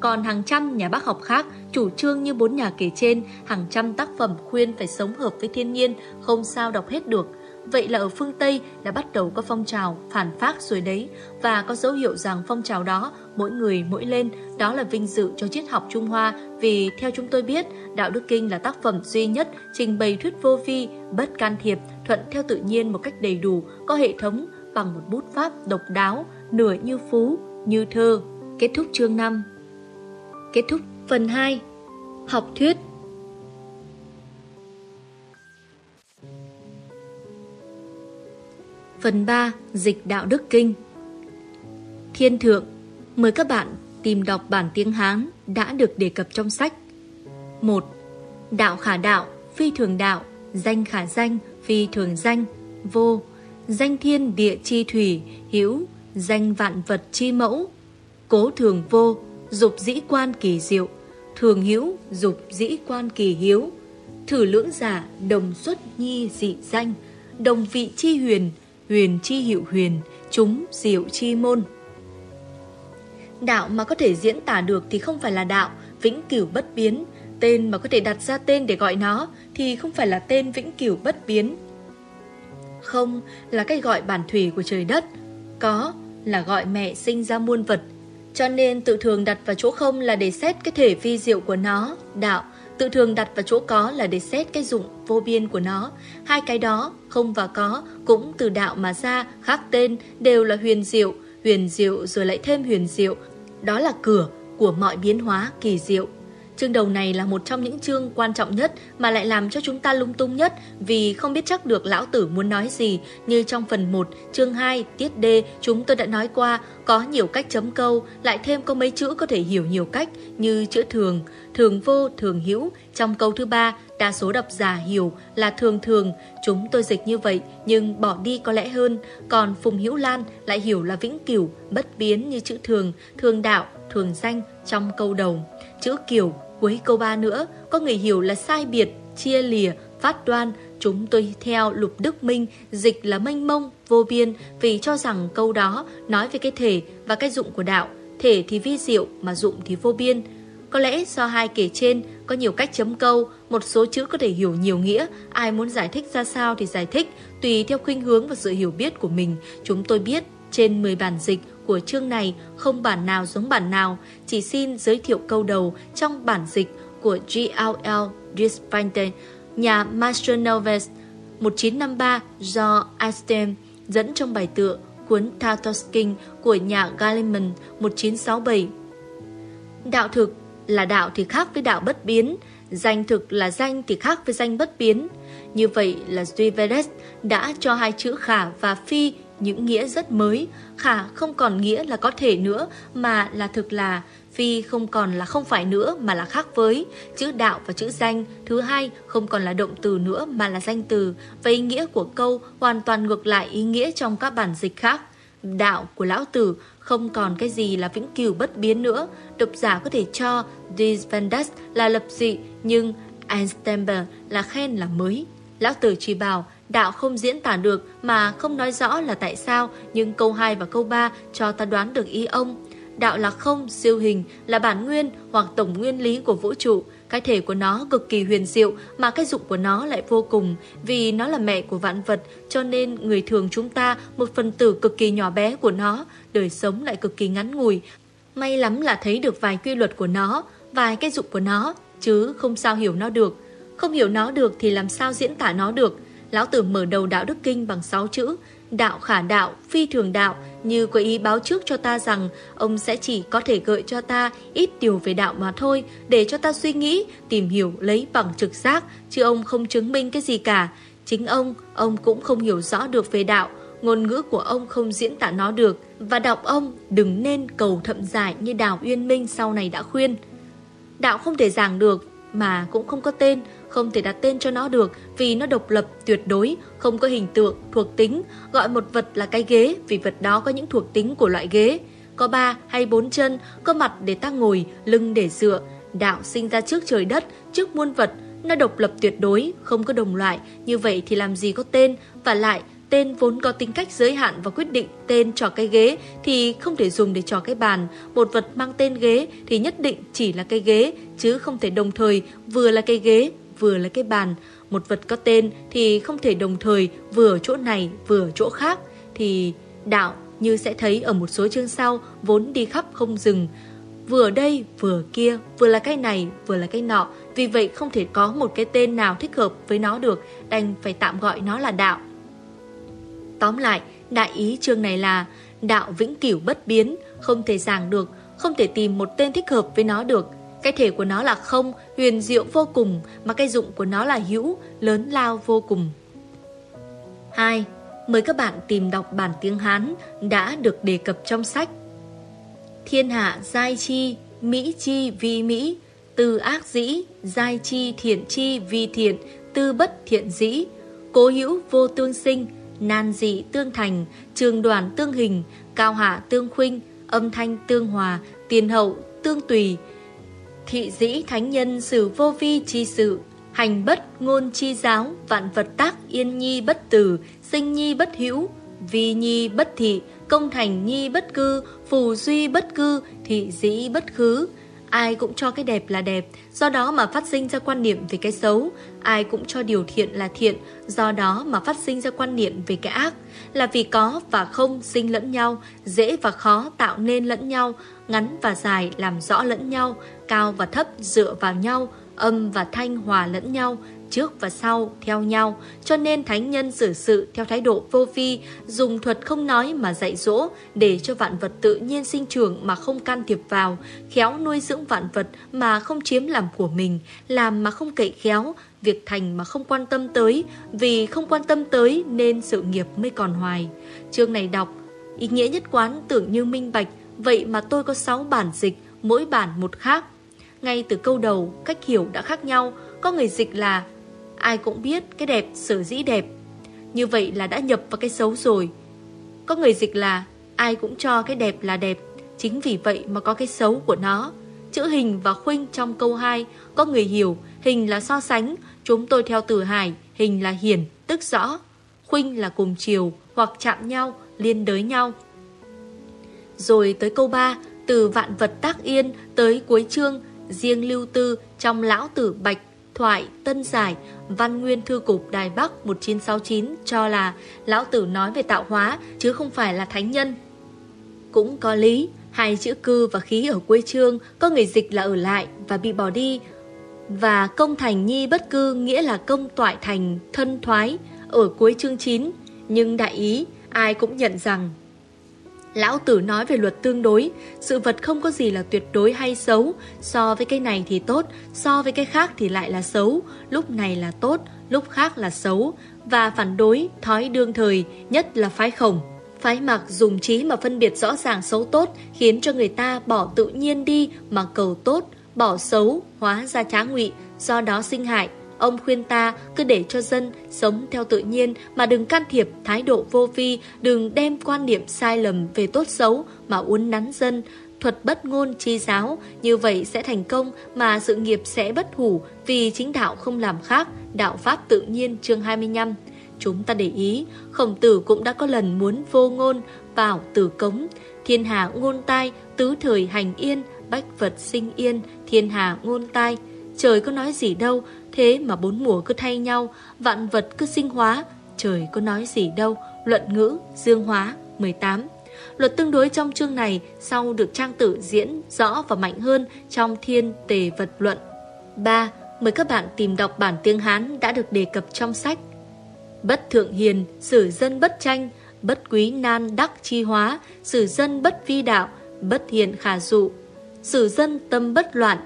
còn hàng trăm nhà bác học khác chủ trương như bốn nhà kể trên, hàng trăm tác phẩm khuyên phải sống hợp với thiên nhiên, không sao đọc hết được. Vậy là ở phương Tây đã bắt đầu có phong trào phản phát rồi đấy và có dấu hiệu rằng phong trào đó mỗi người mỗi lên đó là vinh dự cho triết học Trung Hoa vì theo chúng tôi biết Đạo Đức Kinh là tác phẩm duy nhất trình bày thuyết vô vi, bất can thiệp, thuận theo tự nhiên một cách đầy đủ, có hệ thống bằng một bút pháp độc đáo, nửa như phú, như thơ. Kết thúc chương 5 Kết thúc phần 2 Học thuyết. Phần 3 Dịch Đạo Đức Kinh. Thiên Thượng Mời các bạn tìm đọc bản tiếng Hán đã được đề cập trong sách. 1. Đạo khả đạo, phi thường đạo, danh khả danh, phi thường danh, vô Danh thiên địa chi thủy, hữu Danh vạn vật chi mẫu Cố thường vô, dục dĩ quan kỳ diệu Thường hữu, dục dĩ quan kỳ hiếu Thử lưỡng giả, đồng xuất nhi dị danh Đồng vị chi huyền, huyền chi hiệu huyền, chúng diệu chi môn. Đạo mà có thể diễn tả được thì không phải là đạo, vĩnh cửu bất biến. Tên mà có thể đặt ra tên để gọi nó thì không phải là tên vĩnh cửu bất biến. Không là cái gọi bản thủy của trời đất. Có là gọi mẹ sinh ra muôn vật. Cho nên tự thường đặt vào chỗ không là để xét cái thể vi diệu của nó, đạo, tự thường đặt vào chỗ có là để xét cái dụng vô biên của nó. Hai cái đó, không và có, cũng từ đạo mà ra, khác tên, đều là huyền diệu, huyền diệu rồi lại thêm huyền diệu. Đó là cửa của mọi biến hóa kỳ diệu. Chương đầu này là một trong những chương quan trọng nhất mà lại làm cho chúng ta lung tung nhất vì không biết chắc được lão tử muốn nói gì như trong phần 1, chương 2, tiết D chúng tôi đã nói qua có nhiều cách chấm câu, lại thêm có mấy chữ có thể hiểu nhiều cách như chữ thường, thường vô, thường hữu. Trong câu thứ ba, đa số độc giả hiểu là thường thường, chúng tôi dịch như vậy nhưng bỏ đi có lẽ hơn. Còn Phùng Hữu Lan lại hiểu là vĩnh cửu, bất biến như chữ thường, thường đạo, thường danh trong câu đầu. Chữ kiểu cuối câu ba nữa, có người hiểu là sai biệt, chia lìa, phát đoan. Chúng tôi theo Lục Đức Minh dịch là mênh mông, vô biên vì cho rằng câu đó nói về cái thể và cái dụng của đạo. Thể thì vi diệu mà dụng thì vô biên. Có lẽ do hai kể trên có nhiều cách chấm câu, một số chữ có thể hiểu nhiều nghĩa, ai muốn giải thích ra sao thì giải thích, tùy theo khuynh hướng và sự hiểu biết của mình. Chúng tôi biết trên 10 bản dịch của chương này không bản nào giống bản nào, chỉ xin giới thiệu câu đầu trong bản dịch của G.L.L. Dispante, nhà Master Novels 1953 do Einstein dẫn trong bài tựa cuốn Tartosking của nhà Galliman 1967. Đạo thực là đạo thì khác với đạo bất biến, danh thực là danh thì khác với danh bất biến. Như vậy là Duvedes đã cho hai chữ khả và phi những nghĩa rất mới. Khả không còn nghĩa là có thể nữa mà là thực là, phi không còn là không phải nữa mà là khác với. Chữ đạo và chữ danh, thứ hai không còn là động từ nữa mà là danh từ. Và ý nghĩa của câu hoàn toàn ngược lại ý nghĩa trong các bản dịch khác. Đạo của lão tử không còn cái gì là vĩnh cửu bất biến nữa. Độc giả có thể cho Dies là lập dị, nhưng Einsteinberg là khen là mới. Lão tử chỉ bảo đạo không diễn tả được mà không nói rõ là tại sao, nhưng câu 2 và câu 3 cho ta đoán được ý ông. Đạo là không, siêu hình, là bản nguyên hoặc tổng nguyên lý của vũ trụ. Cái thể của nó cực kỳ huyền diệu mà cái dụng của nó lại vô cùng vì nó là mẹ của vạn vật cho nên người thường chúng ta một phần tử cực kỳ nhỏ bé của nó, đời sống lại cực kỳ ngắn ngủi. May lắm là thấy được vài quy luật của nó, vài cái dụng của nó, chứ không sao hiểu nó được. Không hiểu nó được thì làm sao diễn tả nó được. Lão Tử mở đầu đạo đức kinh bằng 6 chữ, đạo khả đạo, phi thường đạo, như có ý báo trước cho ta rằng ông sẽ chỉ có thể gợi cho ta ít điều về đạo mà thôi, để cho ta suy nghĩ, tìm hiểu lấy bằng trực giác, chứ ông không chứng minh cái gì cả. Chính ông, ông cũng không hiểu rõ được về đạo, ngôn ngữ của ông không diễn tả nó được, và đọc ông đừng nên cầu thậm giải như Đào Uyên Minh sau này đã khuyên. Đạo không thể giảng được, mà cũng không có tên, không thể đặt tên cho nó được vì nó độc lập, tuyệt đối, không có hình tượng, thuộc tính. Gọi một vật là cái ghế vì vật đó có những thuộc tính của loại ghế. Có ba hay bốn chân, có mặt để ta ngồi, lưng để dựa. Đạo sinh ra trước trời đất, trước muôn vật. Nó độc lập tuyệt đối, không có đồng loại. Như vậy thì làm gì có tên, và lại Tên vốn có tính cách giới hạn và quyết định tên cho cái ghế thì không thể dùng để cho cái bàn. Một vật mang tên ghế thì nhất định chỉ là cái ghế, chứ không thể đồng thời vừa là cái ghế, vừa là cái bàn. Một vật có tên thì không thể đồng thời vừa chỗ này vừa chỗ khác. Thì đạo như sẽ thấy ở một số chương sau vốn đi khắp không dừng. Vừa đây vừa kia, vừa là cái này vừa là cái nọ. Vì vậy không thể có một cái tên nào thích hợp với nó được, đành phải tạm gọi nó là đạo. Tóm lại, đại ý chương này là đạo vĩnh cửu bất biến, không thể giảng được, không thể tìm một tên thích hợp với nó được. Cái thể của nó là không, huyền diệu vô cùng, mà cái dụng của nó là hữu, lớn lao vô cùng. 2. Mời các bạn tìm đọc bản tiếng Hán đã được đề cập trong sách. Thiên hạ giai chi, Mỹ chi vi Mỹ, tư ác dĩ, giai chi thiện chi vi thiện, tư bất thiện dĩ, cố hữu vô tương sinh, nan dị tương thành, trường đoàn tương hình, cao hạ tương khuynh, âm thanh tương hòa, tiền hậu tương tùy. Thị dĩ thánh nhân xử vô vi chi sự, hành bất ngôn chi giáo, vạn vật tác yên nhi bất tử, sinh nhi bất hữu, vi nhi bất thị, công thành nhi bất cư, phù duy bất cư, thị dĩ bất khứ. Ai cũng cho cái đẹp là đẹp, do đó mà phát sinh ra quan niệm về cái xấu. Ai cũng cho điều thiện là thiện, do đó mà phát sinh ra quan niệm về cái ác. Là vì có và không sinh lẫn nhau, dễ và khó tạo nên lẫn nhau, ngắn và dài làm rõ lẫn nhau, cao và thấp dựa vào nhau, âm và thanh hòa lẫn nhau, trước và sau theo nhau, cho nên thánh nhân xử sự theo thái độ vô vi, dùng thuật không nói mà dạy dỗ, để cho vạn vật tự nhiên sinh trưởng mà không can thiệp vào, khéo nuôi dưỡng vạn vật mà không chiếm làm của mình, làm mà không cậy khéo, việc thành mà không quan tâm tới, vì không quan tâm tới nên sự nghiệp mới còn hoài. Chương này đọc, ý nghĩa nhất quán tưởng như minh bạch, vậy mà tôi có 6 bản dịch, mỗi bản một khác. Ngay từ câu đầu, cách hiểu đã khác nhau, có người dịch là Ai cũng biết cái đẹp sở dĩ đẹp. Như vậy là đã nhập vào cái xấu rồi. Có người dịch là Ai cũng cho cái đẹp là đẹp Chính vì vậy mà có cái xấu của nó. Chữ hình và khuynh trong câu 2 Có người hiểu Hình là so sánh. Chúng tôi theo từ hải Hình là hiển tức rõ. Khuynh là cùng chiều Hoặc chạm nhau Liên đới nhau. Rồi tới câu 3 Từ vạn vật tác yên Tới cuối chương Riêng lưu tư trong lão tử bạch Thoại, Tân Giải, Văn Nguyên Thư Cục Đài Bắc 1969 cho là Lão Tử nói về tạo hóa chứ không phải là thánh nhân. Cũng có lý, hai chữ cư và khí ở quê trương có người dịch là ở lại và bị bỏ đi. Và công thành nhi bất cư nghĩa là công toại thành thân thoái ở cuối chương 9. Nhưng đại ý, ai cũng nhận rằng Lão tử nói về luật tương đối, sự vật không có gì là tuyệt đối hay xấu, so với cái này thì tốt, so với cái khác thì lại là xấu, lúc này là tốt, lúc khác là xấu, và phản đối, thói đương thời, nhất là phái khổng. Phái mặc dùng trí mà phân biệt rõ ràng xấu tốt, khiến cho người ta bỏ tự nhiên đi mà cầu tốt, bỏ xấu, hóa ra trá ngụy, do đó sinh hại, Ông khuyên ta cứ để cho dân sống theo tự nhiên mà đừng can thiệp thái độ vô vi, đừng đem quan niệm sai lầm về tốt xấu mà uốn nắn dân, thuật bất ngôn chi giáo, như vậy sẽ thành công mà sự nghiệp sẽ bất hủ vì chính đạo không làm khác, đạo pháp tự nhiên chương 25. Chúng ta để ý, khổng tử cũng đã có lần muốn vô ngôn vào tử cống, thiên hà ngôn tai, tứ thời hành yên, bách vật sinh yên, thiên hà ngôn tai. Trời có nói gì đâu, Thế mà bốn mùa cứ thay nhau, vạn vật cứ sinh hóa, trời có nói gì đâu, luận ngữ, dương hóa, 18. Luật tương đối trong chương này sau được trang tử diễn rõ và mạnh hơn trong thiên tề vật luận. 3. Mời các bạn tìm đọc bản tiếng Hán đã được đề cập trong sách. Bất thượng hiền, sử dân bất tranh, bất quý nan đắc chi hóa, sử dân bất vi đạo, bất hiền khả dụ, sử dân tâm bất loạn.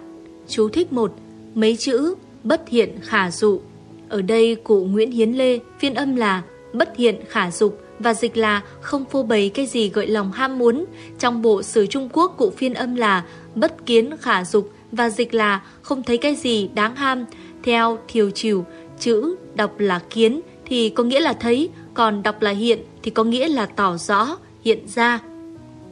Chú thích 1. Mấy chữ bất hiện khả dụ. Ở đây cụ Nguyễn Hiến Lê phiên âm là bất hiện khả dục và dịch là không phô bày cái gì gợi lòng ham muốn. Trong bộ sử Trung Quốc cụ phiên âm là bất kiến khả dục và dịch là không thấy cái gì đáng ham. Theo thiều chiều, chữ đọc là kiến thì có nghĩa là thấy, còn đọc là hiện thì có nghĩa là tỏ rõ, hiện ra.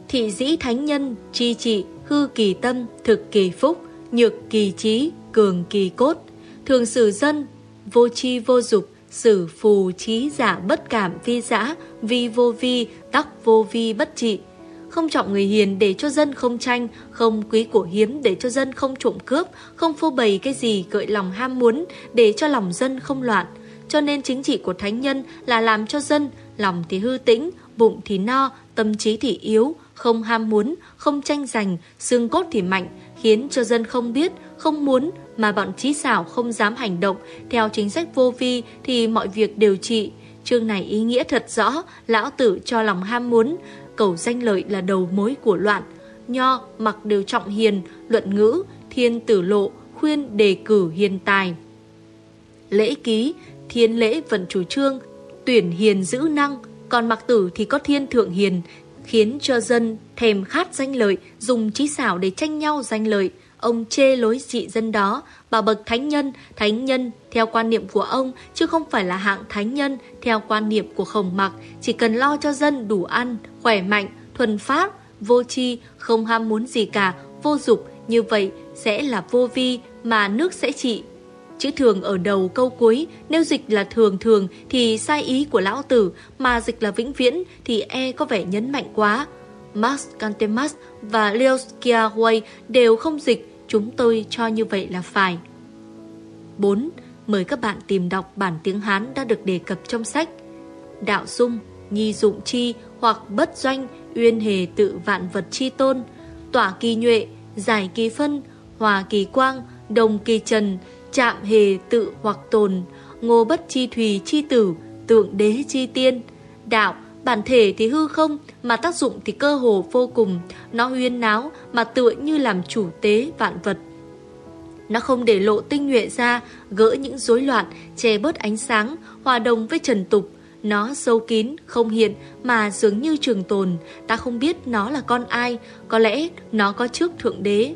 Thị dĩ thánh nhân, chi trị, hư kỳ tâm, thực kỳ phúc, nhược kỳ trí, cường kỳ cốt thường xử dân, vô chi vô dục, xử phù trí giả bất cảm vi giã, vi vô vi, tắc vô vi bất trị. không trọng người hiền để cho dân không tranh, không quý của hiếm để cho dân không trộm cướp, không phô bày cái gì gợi lòng ham muốn để cho lòng dân không loạn. Cho nên chính trị của thánh nhân là làm cho dân, lòng thì hư tĩnh, bụng thì no, tâm trí thì yếu, không ham muốn, không tranh giành, xương cốt thì mạnh, khiến cho dân không biết, không muốn mà bọn trí xảo không dám hành động theo chính sách vô vi thì mọi việc đều trị. Chương này ý nghĩa thật rõ, lão tử cho lòng ham muốn, cầu danh lợi là đầu mối của loạn. Nho mặc đều trọng hiền, luận ngữ, thiên tử lộ, khuyên đề cử hiền tài. Lễ ký, thiên lễ vận chủ trương, tuyển hiền giữ năng, còn mặc tử thì có thiên thượng hiền, khiến cho dân thèm khát danh lợi, dùng trí xảo để tranh nhau danh lợi. Ông chê lối dị dân đó, bà bậc thánh nhân, thánh nhân theo quan niệm của ông, chứ không phải là hạng thánh nhân theo quan niệm của khổng mặc, chỉ cần lo cho dân đủ ăn, khỏe mạnh, thuần pháp, vô chi, không ham muốn gì cả, vô dục, như vậy sẽ là vô vi mà nước sẽ trị. Chữ thường ở đầu câu cuối, nếu dịch là thường thường thì sai ý của lão tử, mà dịch là vĩnh viễn thì e có vẻ nhấn mạnh quá. Max Cantemas và Leo Skiaway đều không dịch, chúng tôi cho như vậy là phải. 4. Mời các bạn tìm đọc bản tiếng Hán đã được đề cập trong sách Đạo Dung, Nhi Dụng Chi hoặc Bất Doanh, Uyên Hề Tự Vạn Vật Chi Tôn, Tỏa Kỳ Nhuệ, Giải Kỳ Phân, Hòa Kỳ Quang, Đồng Kỳ Trần, Chạm Hề Tự hoặc Tồn, Ngô Bất Chi Thùy Chi Tử, Tượng Đế Chi Tiên. Đạo, bản thể thì hư không, mà tác dụng thì cơ hồ vô cùng, nó huyên náo mà tựa như làm chủ tế vạn vật. Nó không để lộ tinh nhuệ ra, gỡ những rối loạn, che bớt ánh sáng, hòa đồng với trần tục. Nó sâu kín, không hiện mà dường như trường tồn. Ta không biết nó là con ai, có lẽ nó có trước thượng đế.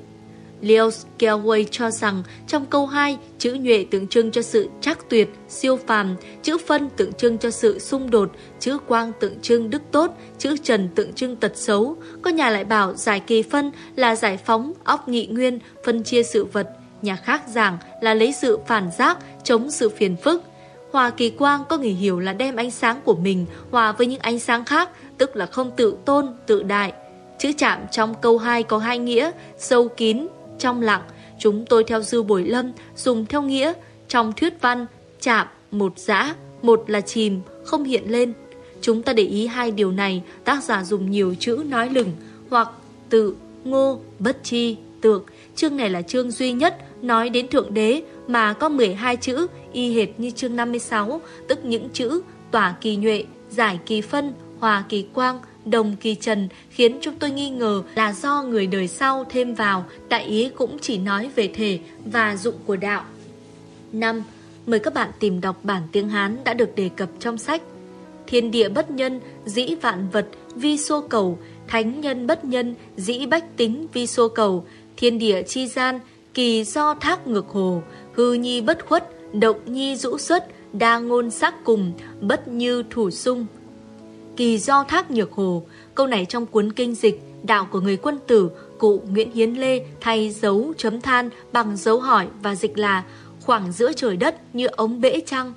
Leo Scalway cho rằng trong câu 2, chữ nhuệ tượng trưng cho sự chắc tuyệt, siêu phàm, chữ phân tượng trưng cho sự xung đột, chữ quang tượng trưng đức tốt, chữ trần tượng trưng tật xấu. Có nhà lại bảo giải kỳ phân là giải phóng, óc nhị nguyên, phân chia sự vật. Nhà khác giảng là lấy sự phản giác, chống sự phiền phức. Hòa kỳ quang có nghĩa hiểu là đem ánh sáng của mình hòa với những ánh sáng khác, tức là không tự tôn, tự đại. Chữ chạm trong câu 2 có hai nghĩa, sâu kín, trong lặng. Chúng tôi theo dư bồi lâm, dùng theo nghĩa. Trong thuyết văn, chạm, một dã, một là chìm, không hiện lên. Chúng ta để ý hai điều này, tác giả dùng nhiều chữ nói lửng, hoặc tự, ngô, bất chi, tượng. Chương này là chương duy nhất nói đến Thượng Đế mà có 12 chữ y hệt như chương 56, tức những chữ tỏa kỳ nhuệ, giải kỳ phân, hòa kỳ quang, đồng kỳ trần khiến chúng tôi nghi ngờ là do người đời sau thêm vào, đại ý cũng chỉ nói về thể và dụng của đạo. 5. Mời các bạn tìm đọc bản tiếng Hán đã được đề cập trong sách Thiên địa bất nhân, dĩ vạn vật, vi xô cầu, thánh nhân bất nhân, dĩ bách tính, vi xô cầu, thiên địa chi gian, kỳ do thác ngược hồ, hư nhi bất khuất, động nhi rũ xuất, đa ngôn sắc cùng, bất như thủ sung. Kỳ do thác nhược hồ, câu này trong cuốn kinh dịch Đạo của người quân tử, cụ Nguyễn Hiến Lê thay dấu chấm than bằng dấu hỏi và dịch là khoảng giữa trời đất như ống bể trăng.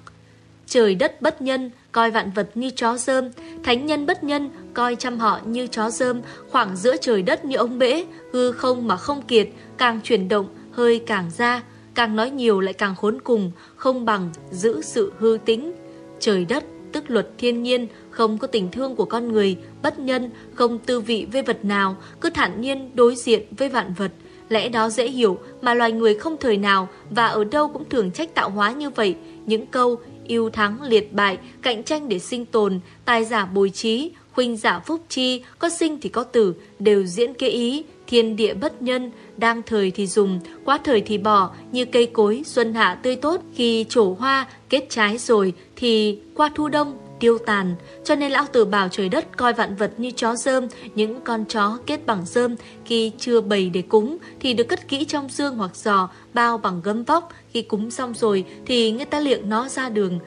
Trời đất bất nhân, coi vạn vật như chó rơm, thánh nhân bất nhân, coi trăm họ như chó rơm, khoảng giữa trời đất như ống bể, hư không mà không kiệt, càng chuyển động, hơi càng ra, càng nói nhiều lại càng khốn cùng, không bằng giữ sự hư tính. Trời đất, tức luật thiên nhiên, không có tình thương của con người, bất nhân, không tư vị với vật nào, cứ thản nhiên đối diện với vạn vật. Lẽ đó dễ hiểu mà loài người không thời nào và ở đâu cũng thường trách tạo hóa như vậy. Những câu yêu thắng liệt bại, cạnh tranh để sinh tồn, tài giả bồi trí, khuynh giả phúc chi, có sinh thì có tử, đều diễn kế ý, thiên địa bất nhân, đang thời thì dùng, quá thời thì bỏ, như cây cối xuân hạ tươi tốt, khi trổ hoa, kết trái rồi thì qua thu đông tiêu tàn, cho nên lão tử bảo trời đất coi vạn vật như chó rơm, những con chó kết bằng rơm khi chưa bầy để cúng thì được cất kỹ trong dương hoặc giò, bao bằng gấm vóc, khi cúng xong rồi thì người ta liệng nó ra đường.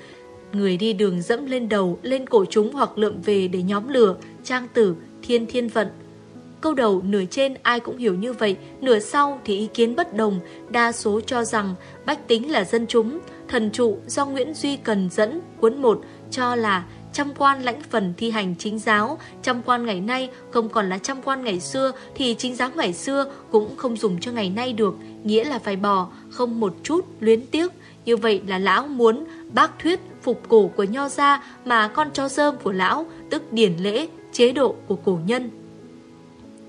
Người đi đường dẫm lên đầu, lên cổ chúng hoặc lượm về để nhóm lửa, trang tử, thiên thiên vận. Câu đầu nửa trên ai cũng hiểu như vậy, nửa sau thì ý kiến bất đồng, đa số cho rằng bách tính là dân chúng, thần trụ do Nguyễn Duy Cần dẫn, cuốn 1, cho là trăm quan lãnh phần thi hành chính giáo, trăm quan ngày nay không còn là trăm quan ngày xưa thì chính giáo ngày xưa cũng không dùng cho ngày nay được, nghĩa là phải bỏ, không một chút luyến tiếc. Như vậy là lão muốn bác thuyết phục cổ của nho gia mà con chó dơm của lão, tức điển lễ, chế độ của cổ nhân.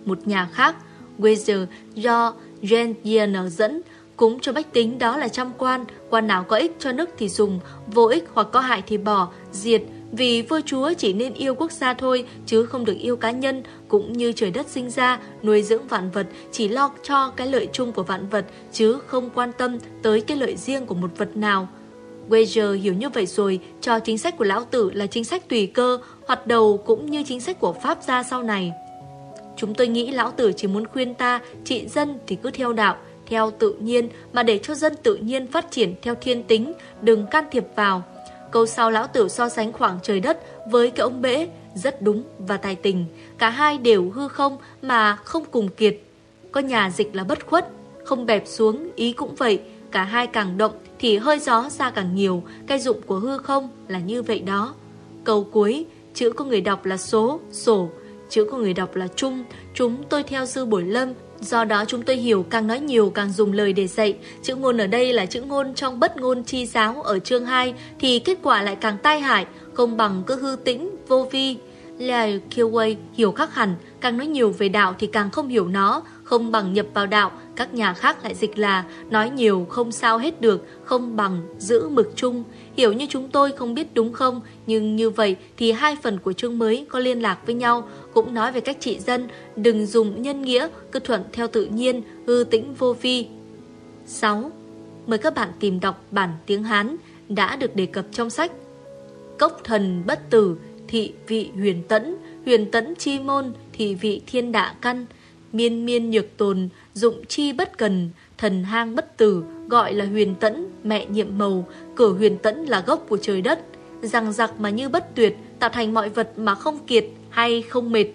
Một nhà khác, Weiser do Jean Yener dẫn, cúng cho bách tính đó là trăm quan, quan nào có ích cho nước thì dùng, vô ích hoặc có hại thì bỏ, diệt, vì vua chúa chỉ nên yêu quốc gia thôi, chứ không được yêu cá nhân, cũng như trời đất sinh ra, nuôi dưỡng vạn vật, chỉ lo cho cái lợi chung của vạn vật, chứ không quan tâm tới cái lợi riêng của một vật nào. Weger hiểu như vậy rồi, cho chính sách của lão tử là chính sách tùy cơ, hoạt đầu cũng như chính sách của Pháp gia sau này. Chúng tôi nghĩ lão tử chỉ muốn khuyên ta, trị dân thì cứ theo đạo, theo tự nhiên mà để cho dân tự nhiên phát triển theo thiên tính, đừng can thiệp vào. Câu sau lão tử so sánh khoảng trời đất với cái ông bể, rất đúng và tài tình. Cả hai đều hư không mà không cùng kiệt. Có nhà dịch là bất khuất, không bẹp xuống, ý cũng vậy. Cả hai càng động thì hơi gió ra càng nhiều, cái dụng của hư không là như vậy đó. Câu cuối, chữ của người đọc là số, sổ, chữ của người đọc là chung. Chúng tôi theo sư Bổi Lâm Do đó chúng tôi hiểu càng nói nhiều càng dùng lời để dạy. Chữ ngôn ở đây là chữ ngôn trong bất ngôn chi giáo ở chương 2 thì kết quả lại càng tai hại, không bằng cứ hư tĩnh, vô vi. Lai Kieway hiểu khác hẳn, càng nói nhiều về đạo thì càng không hiểu nó, không bằng nhập vào đạo, các nhà khác lại dịch là nói nhiều không sao hết được, không bằng giữ mực chung. Hiểu như chúng tôi không biết đúng không, nhưng như vậy thì hai phần của chương mới có liên lạc với nhau, cũng nói về cách trị dân, đừng dùng nhân nghĩa, cứ thuận theo tự nhiên, hư tĩnh vô vi. 6. Mời các bạn tìm đọc bản tiếng Hán đã được đề cập trong sách Cốc thần bất tử, thị vị huyền tẫn, huyền tẫn chi môn, thị vị thiên đạ căn, miên miên nhược tồn, dụng chi bất cần, thần hang bất tử, gọi là huyền tẫn, mẹ nhiệm màu, cửa huyền tẫn là gốc của trời đất, rằng giặc mà như bất tuyệt, tạo thành mọi vật mà không kiệt hay không mệt.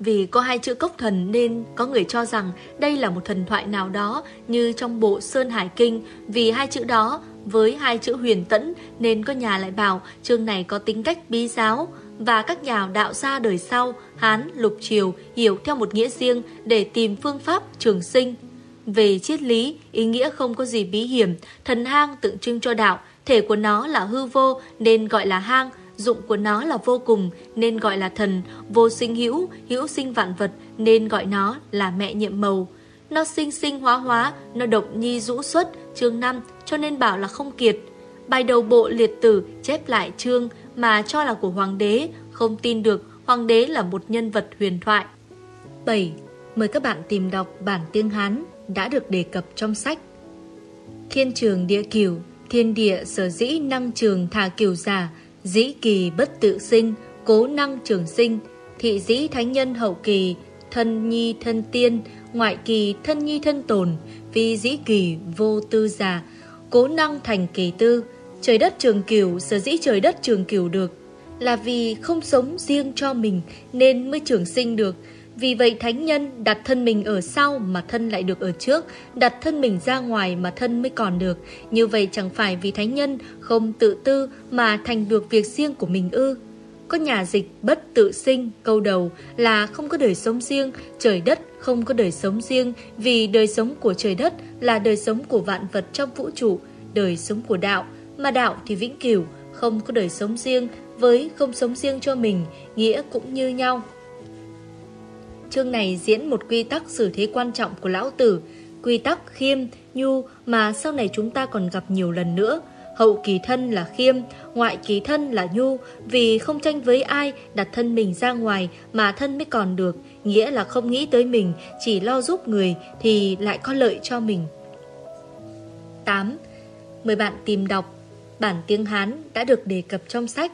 Vì có hai chữ cốc thần nên có người cho rằng đây là một thần thoại nào đó như trong bộ Sơn Hải Kinh. Vì hai chữ đó với hai chữ huyền tẫn nên có nhà lại bảo chương này có tính cách bí giáo và các nhà đạo gia đời sau Hán, Lục Triều hiểu theo một nghĩa riêng để tìm phương pháp trường sinh. Về triết lý, ý nghĩa không có gì bí hiểm, thần hang tượng trưng cho đạo, thể của nó là hư vô nên gọi là hang, dụng của nó là vô cùng nên gọi là thần, vô sinh hữu, hữu sinh vạn vật nên gọi nó là mẹ nhiệm màu. Nó sinh sinh hóa hóa, nó động nhi rũ xuất, chương 5 cho nên bảo là không kiệt. Bài đầu bộ liệt tử chép lại chương mà cho là của hoàng đế, không tin được hoàng đế là một nhân vật huyền thoại. 7. Mời các bạn tìm đọc bản tiếng Hán đã được đề cập trong sách. Thiên trường địa cửu, thiên địa sở dĩ năng trường thà cửu giả, dĩ kỳ bất tự sinh, cố năng trường sinh, thị dĩ thánh nhân hậu kỳ, thân nhi thân tiên, ngoại kỳ thân nhi thân tồn, vì dĩ kỳ vô tư giả, cố năng thành kỳ tư, trời đất trường cửu sở dĩ trời đất trường cửu được, là vì không sống riêng cho mình nên mới trường sinh được. Vì vậy thánh nhân đặt thân mình ở sau mà thân lại được ở trước, đặt thân mình ra ngoài mà thân mới còn được. Như vậy chẳng phải vì thánh nhân không tự tư mà thành được việc riêng của mình ư. Có nhà dịch bất tự sinh, câu đầu là không có đời sống riêng, trời đất không có đời sống riêng vì đời sống của trời đất là đời sống của vạn vật trong vũ trụ, đời sống của đạo, mà đạo thì vĩnh cửu, không có đời sống riêng với không sống riêng cho mình, nghĩa cũng như nhau. Chương này diễn một quy tắc xử thế quan trọng của lão tử, quy tắc khiêm, nhu mà sau này chúng ta còn gặp nhiều lần nữa. Hậu kỳ thân là khiêm, ngoại kỳ thân là nhu, vì không tranh với ai, đặt thân mình ra ngoài mà thân mới còn được, nghĩa là không nghĩ tới mình, chỉ lo giúp người thì lại có lợi cho mình. 8. Mời bạn tìm đọc bản tiếng Hán đã được đề cập trong sách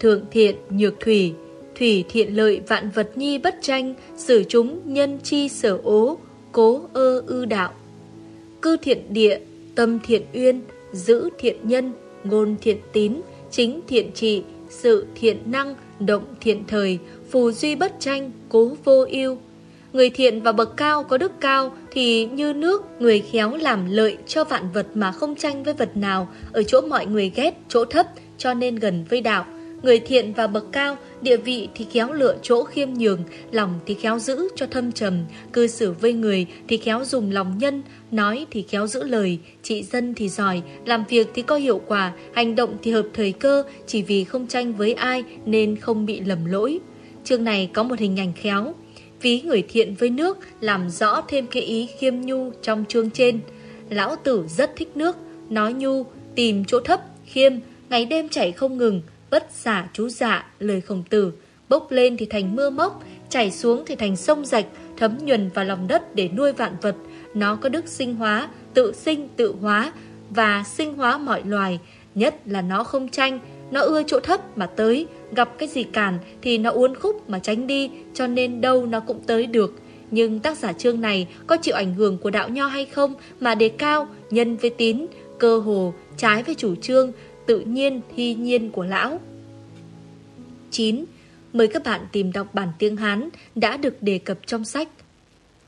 Thượng thiện nhược thủy, thủy thiện lợi vạn vật nhi bất tranh, xử chúng nhân chi sở ố, cố ơ ư đạo. Cư thiện địa, tâm thiện uyên, giữ thiện nhân, ngôn thiện tín, chính thiện trị, sự thiện năng, động thiện thời, phù duy bất tranh, cố vô ưu. Người thiện và bậc cao có đức cao thì như nước, người khéo làm lợi cho vạn vật mà không tranh với vật nào, ở chỗ mọi người ghét, chỗ thấp, cho nên gần với đạo. Người thiện và bậc cao, địa vị thì khéo lựa chỗ khiêm nhường, lòng thì khéo giữ cho thâm trầm, cư xử với người thì khéo dùng lòng nhân, nói thì khéo giữ lời, trị dân thì giỏi, làm việc thì có hiệu quả, hành động thì hợp thời cơ, chỉ vì không tranh với ai nên không bị lầm lỗi. Chương này có một hình ảnh khéo, ví người thiện với nước làm rõ thêm cái ý khiêm nhu trong chương trên. Lão tử rất thích nước, nói nhu, tìm chỗ thấp, khiêm, ngày đêm chảy không ngừng, bất xả chú dạ, lời khổng tử. Bốc lên thì thành mưa mốc, chảy xuống thì thành sông rạch, thấm nhuần vào lòng đất để nuôi vạn vật. Nó có đức sinh hóa, tự sinh tự hóa và sinh hóa mọi loài. Nhất là nó không tranh, nó ưa chỗ thấp mà tới, gặp cái gì cản thì nó uốn khúc mà tránh đi, cho nên đâu nó cũng tới được. Nhưng tác giả chương này có chịu ảnh hưởng của đạo nho hay không mà đề cao nhân với tín, cơ hồ trái với chủ trương tự nhiên thi nhiên của lão. 9. Mời các bạn tìm đọc bản tiếng Hán đã được đề cập trong sách.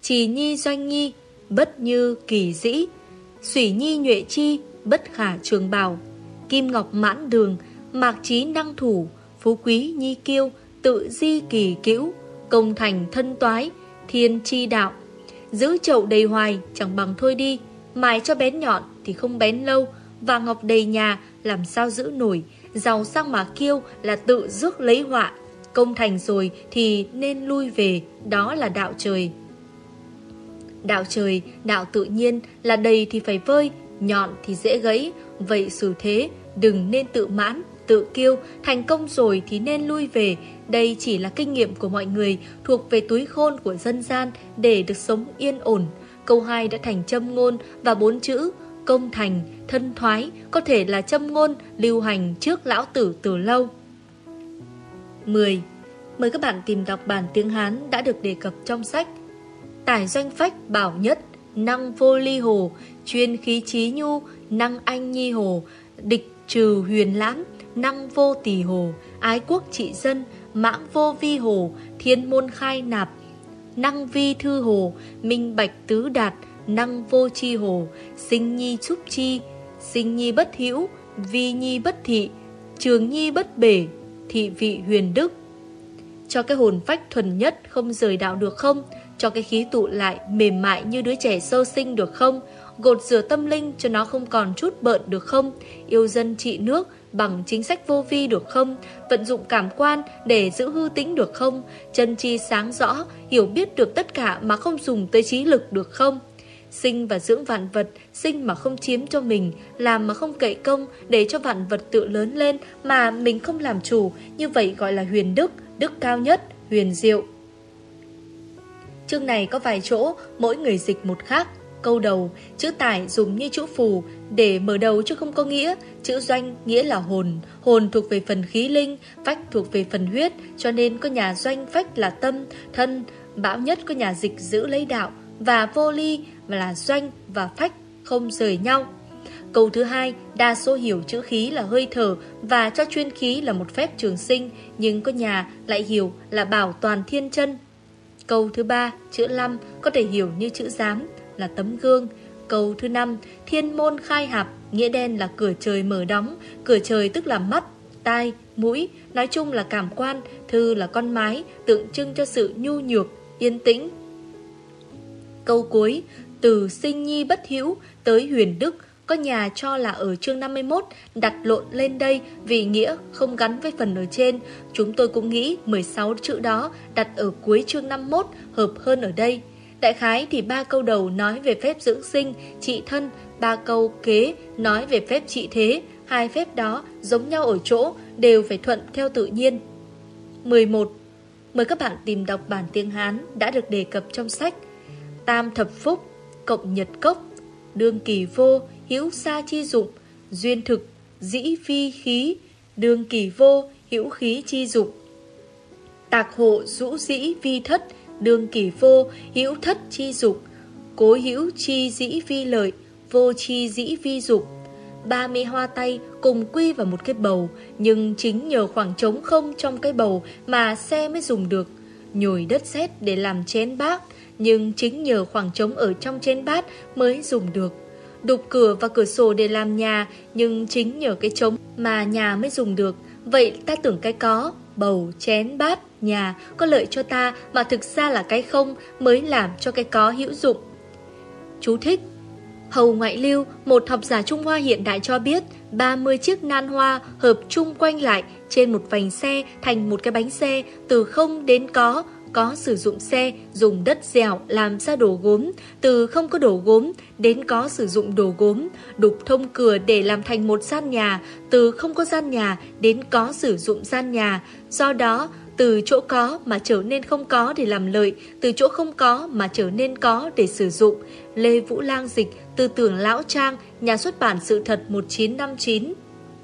Trì nhi doanh nhi, bất như kỳ dĩ, sủy nhi nhuệ chi, bất khả trường bào, kim ngọc mãn đường, mạc trí năng thủ, phú quý nhi kiêu, tự di kỳ cữu, công thành thân toái, thiên chi đạo. Giữ chậu đầy hoài chẳng bằng thôi đi, mài cho bén nhọn thì không bén lâu, và ngọc đầy nhà làm sao giữ nổi, giàu sang mà kiêu là tự rước lấy họa, công thành rồi thì nên lui về, đó là đạo trời. Đạo trời, đạo tự nhiên là đầy thì phải vơi, nhọn thì dễ gãy, vậy xử thế, đừng nên tự mãn, tự kiêu, thành công rồi thì nên lui về. Đây chỉ là kinh nghiệm của mọi người, thuộc về túi khôn của dân gian để được sống yên ổn. Câu 2 đã thành châm ngôn và bốn chữ công thành, thân thoái có thể là châm ngôn lưu hành trước lão tử từ lâu. 10. Mời các bạn tìm đọc bản tiếng Hán đã được đề cập trong sách Tải doanh phách bảo nhất, năng vô ly hồ, chuyên khí trí nhu, năng anh nhi hồ, địch trừ huyền lãm, năng vô tỳ hồ, ái quốc trị dân, mãng vô vi hồ, thiên môn khai nạp, năng vi thư hồ, minh bạch tứ đạt, năng vô chi hồ, sinh nhi trúc chi, sinh nhi bất hữu, vi nhi bất thị, trường nhi bất bể, thị vị huyền đức. Cho cái hồn phách thuần nhất không rời đạo được không? Cho cái khí tụ lại mềm mại như đứa trẻ sơ sinh được không? Gột rửa tâm linh cho nó không còn chút bợn được không? Yêu dân trị nước bằng chính sách vô vi được không? Vận dụng cảm quan để giữ hư tĩnh được không? Chân chi sáng rõ, hiểu biết được tất cả mà không dùng tới trí lực được không? Sinh và dưỡng vạn vật, sinh mà không chiếm cho mình, làm mà không cậy công, để cho vạn vật tự lớn lên mà mình không làm chủ, như vậy gọi là huyền đức, đức cao nhất, huyền diệu. Chương này có vài chỗ, mỗi người dịch một khác. Câu đầu, chữ tải dùng như chữ phù để mở đầu chứ không có nghĩa. Chữ doanh nghĩa là hồn, hồn thuộc về phần khí linh, phách thuộc về phần huyết, cho nên có nhà doanh phách là tâm, thân, bão nhất có nhà dịch giữ lấy đạo, và vô ly và là doanh và phách không rời nhau. Câu thứ hai, đa số hiểu chữ khí là hơi thở và cho chuyên khí là một phép trường sinh, nhưng có nhà lại hiểu là bảo toàn thiên chân. Câu thứ ba, chữ lâm có thể hiểu như chữ giám là tấm gương. Câu thứ năm, thiên môn khai hạp, nghĩa đen là cửa trời mở đóng, cửa trời tức là mắt, tai, mũi, nói chung là cảm quan, thư là con mái, tượng trưng cho sự nhu nhược, yên tĩnh. Câu cuối, từ sinh nhi bất hữu tới huyền đức, có nhà cho là ở chương 51 đặt lộn lên đây vì nghĩa không gắn với phần ở trên. Chúng tôi cũng nghĩ 16 chữ đó đặt ở cuối chương 51 hợp hơn ở đây. Đại khái thì ba câu đầu nói về phép dưỡng sinh, trị thân, ba câu kế nói về phép trị thế. Hai phép đó giống nhau ở chỗ, đều phải thuận theo tự nhiên. 11. Mời các bạn tìm đọc bản tiếng Hán đã được đề cập trong sách Tam Thập Phúc, Cộng Nhật Cốc, Đương Kỳ Vô, hữu Sa Chi Dụng, Duyên Thực, Dĩ Phi Khí, Đương Kỳ Vô, hữu Khí Chi Dụng. Tạc hộ rũ dĩ vi thất, đương kỳ vô, hữu thất chi dục, cố hữu chi dĩ vi lợi, vô chi dĩ vi dục. Ba mươi hoa tay cùng quy vào một cái bầu, nhưng chính nhờ khoảng trống không trong cái bầu mà xe mới dùng được. Nhồi đất sét để làm chén bát, nhưng chính nhờ khoảng trống ở trong chén bát mới dùng được. Đục cửa và cửa sổ để làm nhà, nhưng chính nhờ cái trống mà nhà mới dùng được. Vậy ta tưởng cái có, bầu, chén, bát, nhà có lợi cho ta mà thực ra là cái không mới làm cho cái có hữu dụng. Chú thích Hầu Ngoại Lưu, một học giả Trung Hoa hiện đại cho biết 30 chiếc nan hoa hợp chung quanh lại trên một vành xe thành một cái bánh xe từ không đến có, có sử dụng xe dùng đất dẻo làm ra đồ gốm, từ không có đồ gốm đến có sử dụng đồ gốm, đục thông cửa để làm thành một gian nhà, từ không có gian nhà đến có sử dụng gian nhà. Do đó, từ chỗ có mà trở nên không có để làm lợi, từ chỗ không có mà trở nên có để sử dụng. Lê Vũ Lang Dịch, Tư tưởng Lão Trang, nhà xuất bản Sự thật 1959.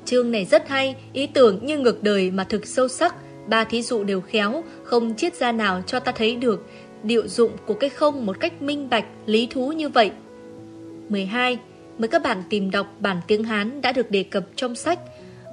Chương này rất hay, ý tưởng như ngược đời mà thực sâu sắc, ba thí dụ đều khéo, không chiết ra nào cho ta thấy được điệu dụng của cái không một cách minh bạch, lý thú như vậy. 12. Mời các bạn tìm đọc bản tiếng Hán đã được đề cập trong sách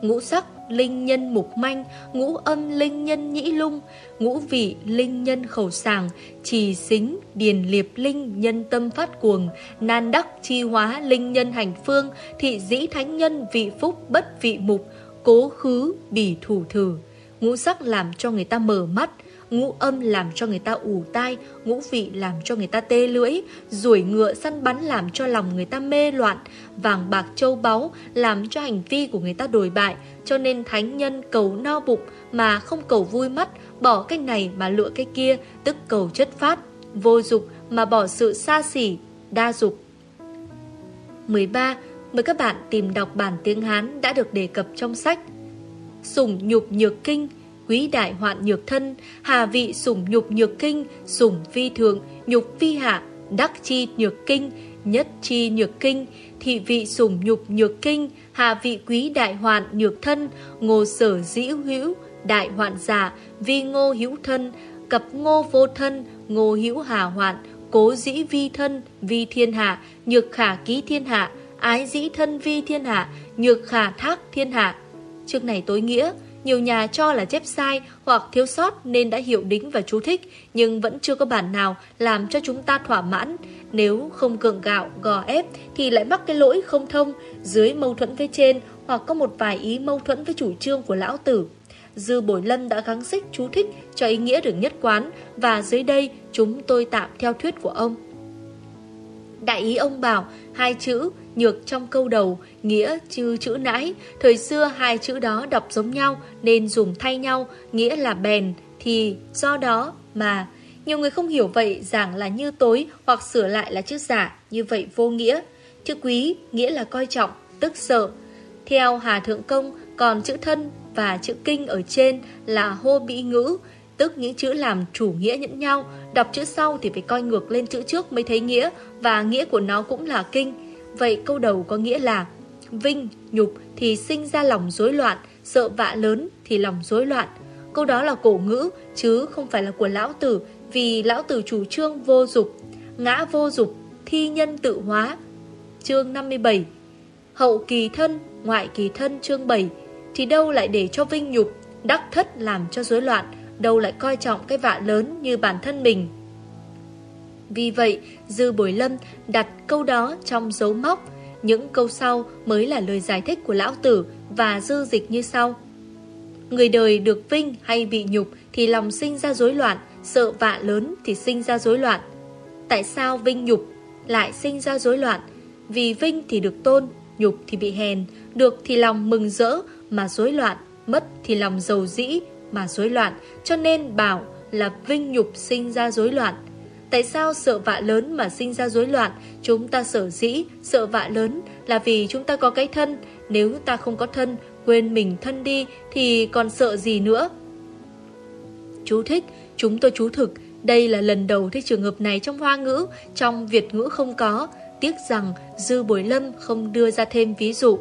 Ngũ sắc linh nhân mục manh, ngũ âm linh nhân nhĩ lung, ngũ vị linh nhân khẩu sàng, trì xính, điền liệp linh nhân tâm phát cuồng, nan đắc chi hóa linh nhân hành phương, thị dĩ thánh nhân vị phúc bất vị mục, cố khứ bỉ thủ thử. Ngũ sắc làm cho người ta mở mắt, ngũ âm làm cho người ta ủ tai, ngũ vị làm cho người ta tê lưỡi, rủi ngựa săn bắn làm cho lòng người ta mê loạn, vàng bạc châu báu làm cho hành vi của người ta đổi bại, cho nên thánh nhân cầu no bụng mà không cầu vui mắt, bỏ cái này mà lựa cái kia, tức cầu chất phát, vô dục mà bỏ sự xa xỉ, đa dục. 13. Mời các bạn tìm đọc bản tiếng Hán đã được đề cập trong sách Sủng nhục nhược kinh quý đại hoạn nhược thân, hà vị sủng nhục nhược kinh, sủng phi thượng, nhục phi hạ, đắc chi nhược kinh, nhất chi nhược kinh, thị vị sủng nhục nhược kinh, hà vị quý đại hoạn nhược thân, ngô sở dĩ hữu, đại hoạn giả, vi ngô hữu thân, cập ngô vô thân, ngô hữu hà hoạn, cố dĩ vi thân, vi thiên hạ, nhược khả ký thiên hạ, ái dĩ thân vi thiên hạ, nhược khả thác thiên hạ. Chương này tối nghĩa, nhiều nhà cho là chép sai hoặc thiếu sót nên đã hiểu đính và chú thích, nhưng vẫn chưa có bản nào làm cho chúng ta thỏa mãn. Nếu không cường gạo, gò ép thì lại mắc cái lỗi không thông, dưới mâu thuẫn với trên hoặc có một vài ý mâu thuẫn với chủ trương của lão tử. Dư Bồi Lâm đã gắng sức chú thích cho ý nghĩa được nhất quán và dưới đây chúng tôi tạm theo thuyết của ông. Đại ý ông bảo hai chữ nhược trong câu đầu, nghĩa chư chữ nãi. Thời xưa hai chữ đó đọc giống nhau nên dùng thay nhau, nghĩa là bèn, thì do đó mà. Nhiều người không hiểu vậy giảng là như tối hoặc sửa lại là chữ giả, như vậy vô nghĩa. Chữ quý nghĩa là coi trọng, tức sợ. Theo Hà Thượng Công, còn chữ thân và chữ kinh ở trên là hô bị ngữ, tức những chữ làm chủ nghĩa nhẫn nhau. Đọc chữ sau thì phải coi ngược lên chữ trước mới thấy nghĩa, và nghĩa của nó cũng là kinh. Vậy câu đầu có nghĩa là Vinh, nhục thì sinh ra lòng rối loạn Sợ vạ lớn thì lòng rối loạn Câu đó là cổ ngữ Chứ không phải là của lão tử vì lão tử chủ trương vô dục Ngã vô dục, thi nhân tự hóa. Chương 57 Hậu kỳ thân, ngoại kỳ thân chương 7 Thì đâu lại để cho vinh nhục Đắc thất làm cho rối loạn Đâu lại coi trọng cái vạ lớn như bản thân mình. Vì vậy, Dư Bồi Lâm đặt câu đó trong dấu móc, những câu sau mới là lời giải thích của lão tử và dư dịch như sau. Người đời được vinh hay bị nhục thì lòng sinh ra rối loạn, sợ vạ lớn thì sinh ra rối loạn. Tại sao vinh nhục lại sinh ra rối loạn? Vì vinh thì được tôn, nhục thì bị hèn, được thì lòng mừng rỡ mà rối loạn, mất thì lòng giàu dĩ mà rối loạn, cho nên bảo là vinh nhục sinh ra rối loạn. Tại sao sợ vạ lớn mà sinh ra rối loạn? Chúng ta sở dĩ, sợ vạ lớn là vì chúng ta có cái thân. Nếu ta không có thân, quên mình thân đi thì còn sợ gì nữa? Chú thích, chúng tôi chú thực. Đây là lần đầu thấy trường hợp này trong hoa ngữ, trong Việt ngữ không có. Tiếc rằng Dư Bồi Lâm không đưa ra thêm ví dụ.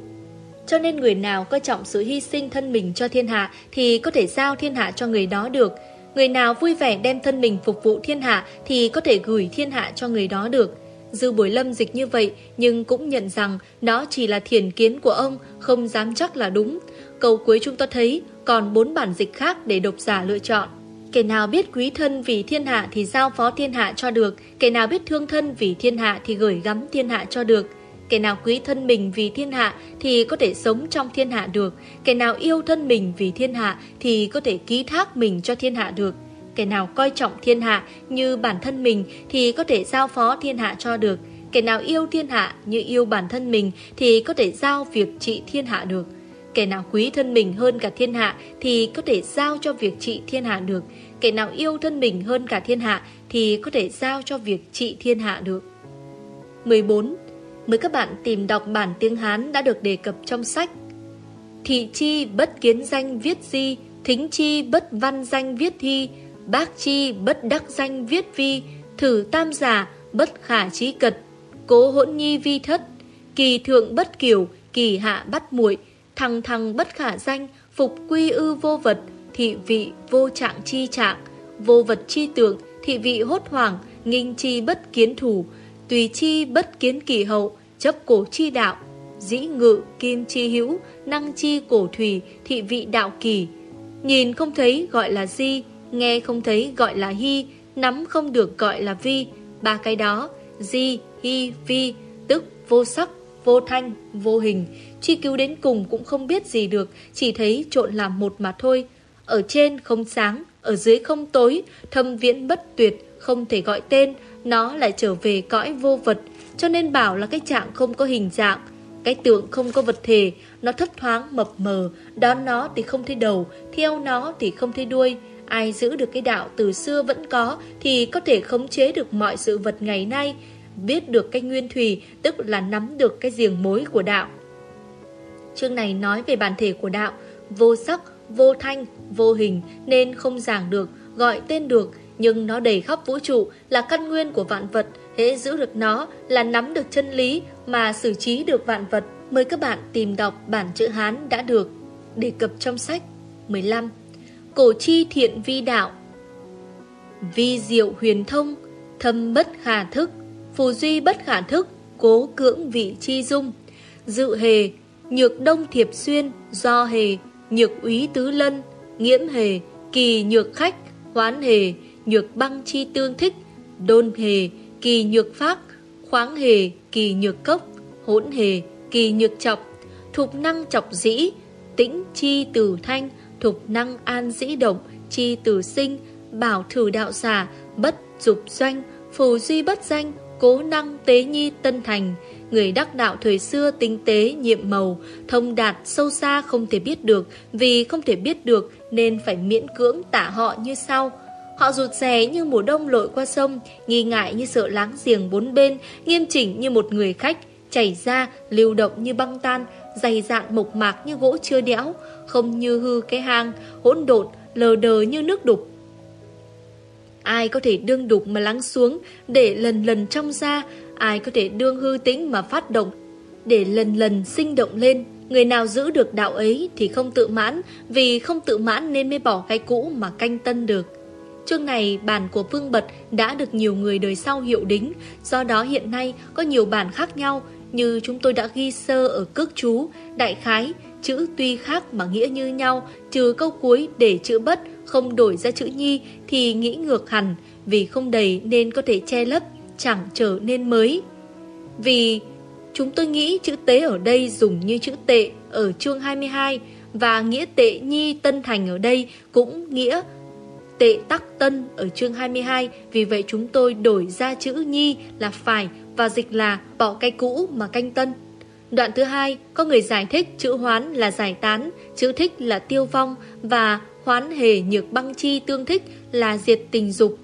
Cho nên người nào coi trọng sự hy sinh thân mình cho thiên hạ thì có thể giao thiên hạ cho người đó được. Người nào vui vẻ đem thân mình phục vụ thiên hạ thì có thể gửi thiên hạ cho người đó được. Dư Bồi Lâm dịch như vậy nhưng cũng nhận rằng nó chỉ là thiền kiến của ông, không dám chắc là đúng. Câu cuối chúng ta thấy còn bốn bản dịch khác để độc giả lựa chọn. Kẻ nào biết quý thân vì thiên hạ thì giao phó thiên hạ cho được, kẻ nào biết thương thân vì thiên hạ thì gửi gắm thiên hạ cho được. Kẻ nào quý thân mình vì thiên hạ thì có thể sống trong thiên hạ được. Kẻ nào yêu thân mình vì thiên hạ thì có thể ký thác mình cho thiên hạ được. Kẻ nào coi trọng thiên hạ như bản thân mình thì có thể giao phó thiên hạ cho được. Kẻ nào yêu thiên hạ như yêu bản thân mình thì có thể giao việc trị thiên hạ được. Kẻ nào quý thân mình hơn cả thiên hạ thì có thể giao cho việc trị thiên hạ được. Kẻ nào yêu thân mình hơn cả thiên hạ thì có thể giao cho việc trị thiên hạ được. 14. Mời các bạn tìm đọc bản tiếng Hán đã được đề cập trong sách. Thị chi bất kiến danh viết di, thính chi bất văn danh viết thi, bác chi bất đắc danh viết vi, thử tam giả bất khả trí cật, cố hỗn nhi vi thất, kỳ thượng bất kiểu, kỳ hạ bắt muội thằng thằng bất khả danh, phục quy ư vô vật, thị vị vô trạng chi trạng, vô vật chi tượng, thị vị hốt hoảng, nghinh chi bất kiến thủ, tùy chi bất kiến kỳ hậu, chấp cổ chi đạo, dĩ ngự kim chi hữu, năng chi cổ thủy, thị vị đạo kỳ. Nhìn không thấy gọi là di, nghe không thấy gọi là hy, nắm không được gọi là vi. Ba cái đó, di, hy, vi, tức vô sắc, vô thanh, vô hình. Truy cứu đến cùng cũng không biết gì được, chỉ thấy trộn làm một mà thôi. Ở trên không sáng, ở dưới không tối, thâm viễn bất tuyệt, không thể gọi tên, nó lại trở về cõi vô vật, cho nên bảo là cái trạng không có hình dạng. Cái tượng không có vật thể, nó thấp thoáng mập mờ, đón nó thì không thấy đầu, theo nó thì không thấy đuôi. Ai giữ được cái đạo từ xưa vẫn có thì có thể khống chế được mọi sự vật ngày nay, biết được cái nguyên thủy, tức là nắm được cái giềng mối của đạo. Chương này nói về bản thể của đạo, vô sắc, vô thanh, vô hình nên không giảng được, gọi tên được, nhưng nó đầy khắp vũ trụ là căn nguyên của vạn vật, hễ giữ được nó là nắm được chân lý mà xử trí được vạn vật. Mời các bạn tìm đọc bản chữ Hán đã được đề cập trong sách 15. Cổ chi thiện vi đạo Vi diệu huyền thông, thâm bất khả thức, phù duy bất khả thức, cố cưỡng vị chi dung. Dự hề, nhược đông thiệp xuyên, do hề, nhược úy tứ lân, nghiễm hề, kỳ nhược khách, hoán hề, nhược băng chi tương thích, đôn hề, kỳ nhược pháp, khoáng hề, kỳ nhược cốc, hỗn hề, kỳ nhược chọc, thục năng chọc dĩ, tĩnh chi tử thanh, thục năng an dĩ động, chi tử sinh, bảo thử đạo giả bất dục doanh, phù duy bất danh, cố năng tế nhi tân thành, người đắc đạo thời xưa tinh tế nhiệm màu, thông đạt sâu xa không thể biết được, vì không thể biết được nên phải miễn cưỡng tả họ như sau. Họ rụt rè như mùa đông lội qua sông, nghi ngại như sợ láng giềng bốn bên, nghiêm chỉnh như một người khách, chảy ra, lưu động như băng tan, dày dạn mộc mạc như gỗ chưa đẽo, không như hư cái hang, hỗn độn, lờ đờ như nước đục. Ai có thể đương đục mà lắng xuống để lần lần trong ra, ai có thể đương hư tĩnh mà phát động để lần lần sinh động lên. Người nào giữ được đạo ấy thì không tự mãn, vì không tự mãn nên mới bỏ cái cũ mà canh tân được. Chương này bản của vương Bật đã được nhiều người đời sau hiệu đính, do đó hiện nay có nhiều bản khác nhau như chúng tôi đã ghi sơ ở cước chú, đại khái, chữ tuy khác mà nghĩa như nhau, trừ câu cuối để chữ bất, không đổi ra chữ nhi thì nghĩ ngược hẳn, vì không đầy nên có thể che lấp, chẳng trở nên mới. Vì chúng tôi nghĩ chữ tế ở đây dùng như chữ tệ ở chương 22 và nghĩa tệ nhi tân thành ở đây cũng nghĩa tệ tắc tân ở chương 22, vì vậy chúng tôi đổi ra chữ nhi là phải và dịch là bỏ cái cũ mà canh tân. Đoạn thứ hai, có người giải thích chữ hoán là giải tán, chữ thích là tiêu vong và hoán hề nhược băng chi tương thích là diệt tình dục.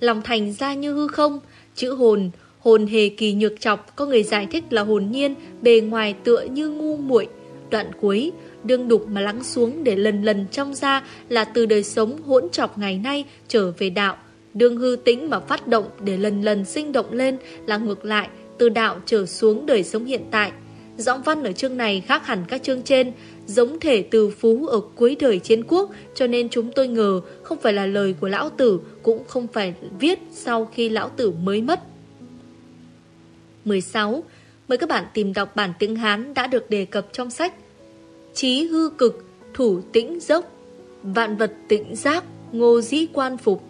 Lòng thành ra như hư không, chữ hồn, hồn hề kỳ nhược chọc, có người giải thích là hồn nhiên, bề ngoài tựa như ngu muội. Đoạn cuối, đương đục mà lắng xuống để lần lần trong ra là từ đời sống hỗn trọc ngày nay trở về đạo. Đương hư tĩnh mà phát động để lần lần sinh động lên là ngược lại, từ đạo trở xuống đời sống hiện tại. Giọng văn ở chương này khác hẳn các chương trên, giống thể từ phú ở cuối đời chiến quốc, cho nên chúng tôi ngờ không phải là lời của lão tử, cũng không phải viết sau khi lão tử mới mất. 16. Mời các bạn tìm đọc bản tiếng Hán đã được đề cập trong sách trí hư cực, thủ tĩnh dốc, vạn vật tĩnh giác, ngô dĩ quan phục,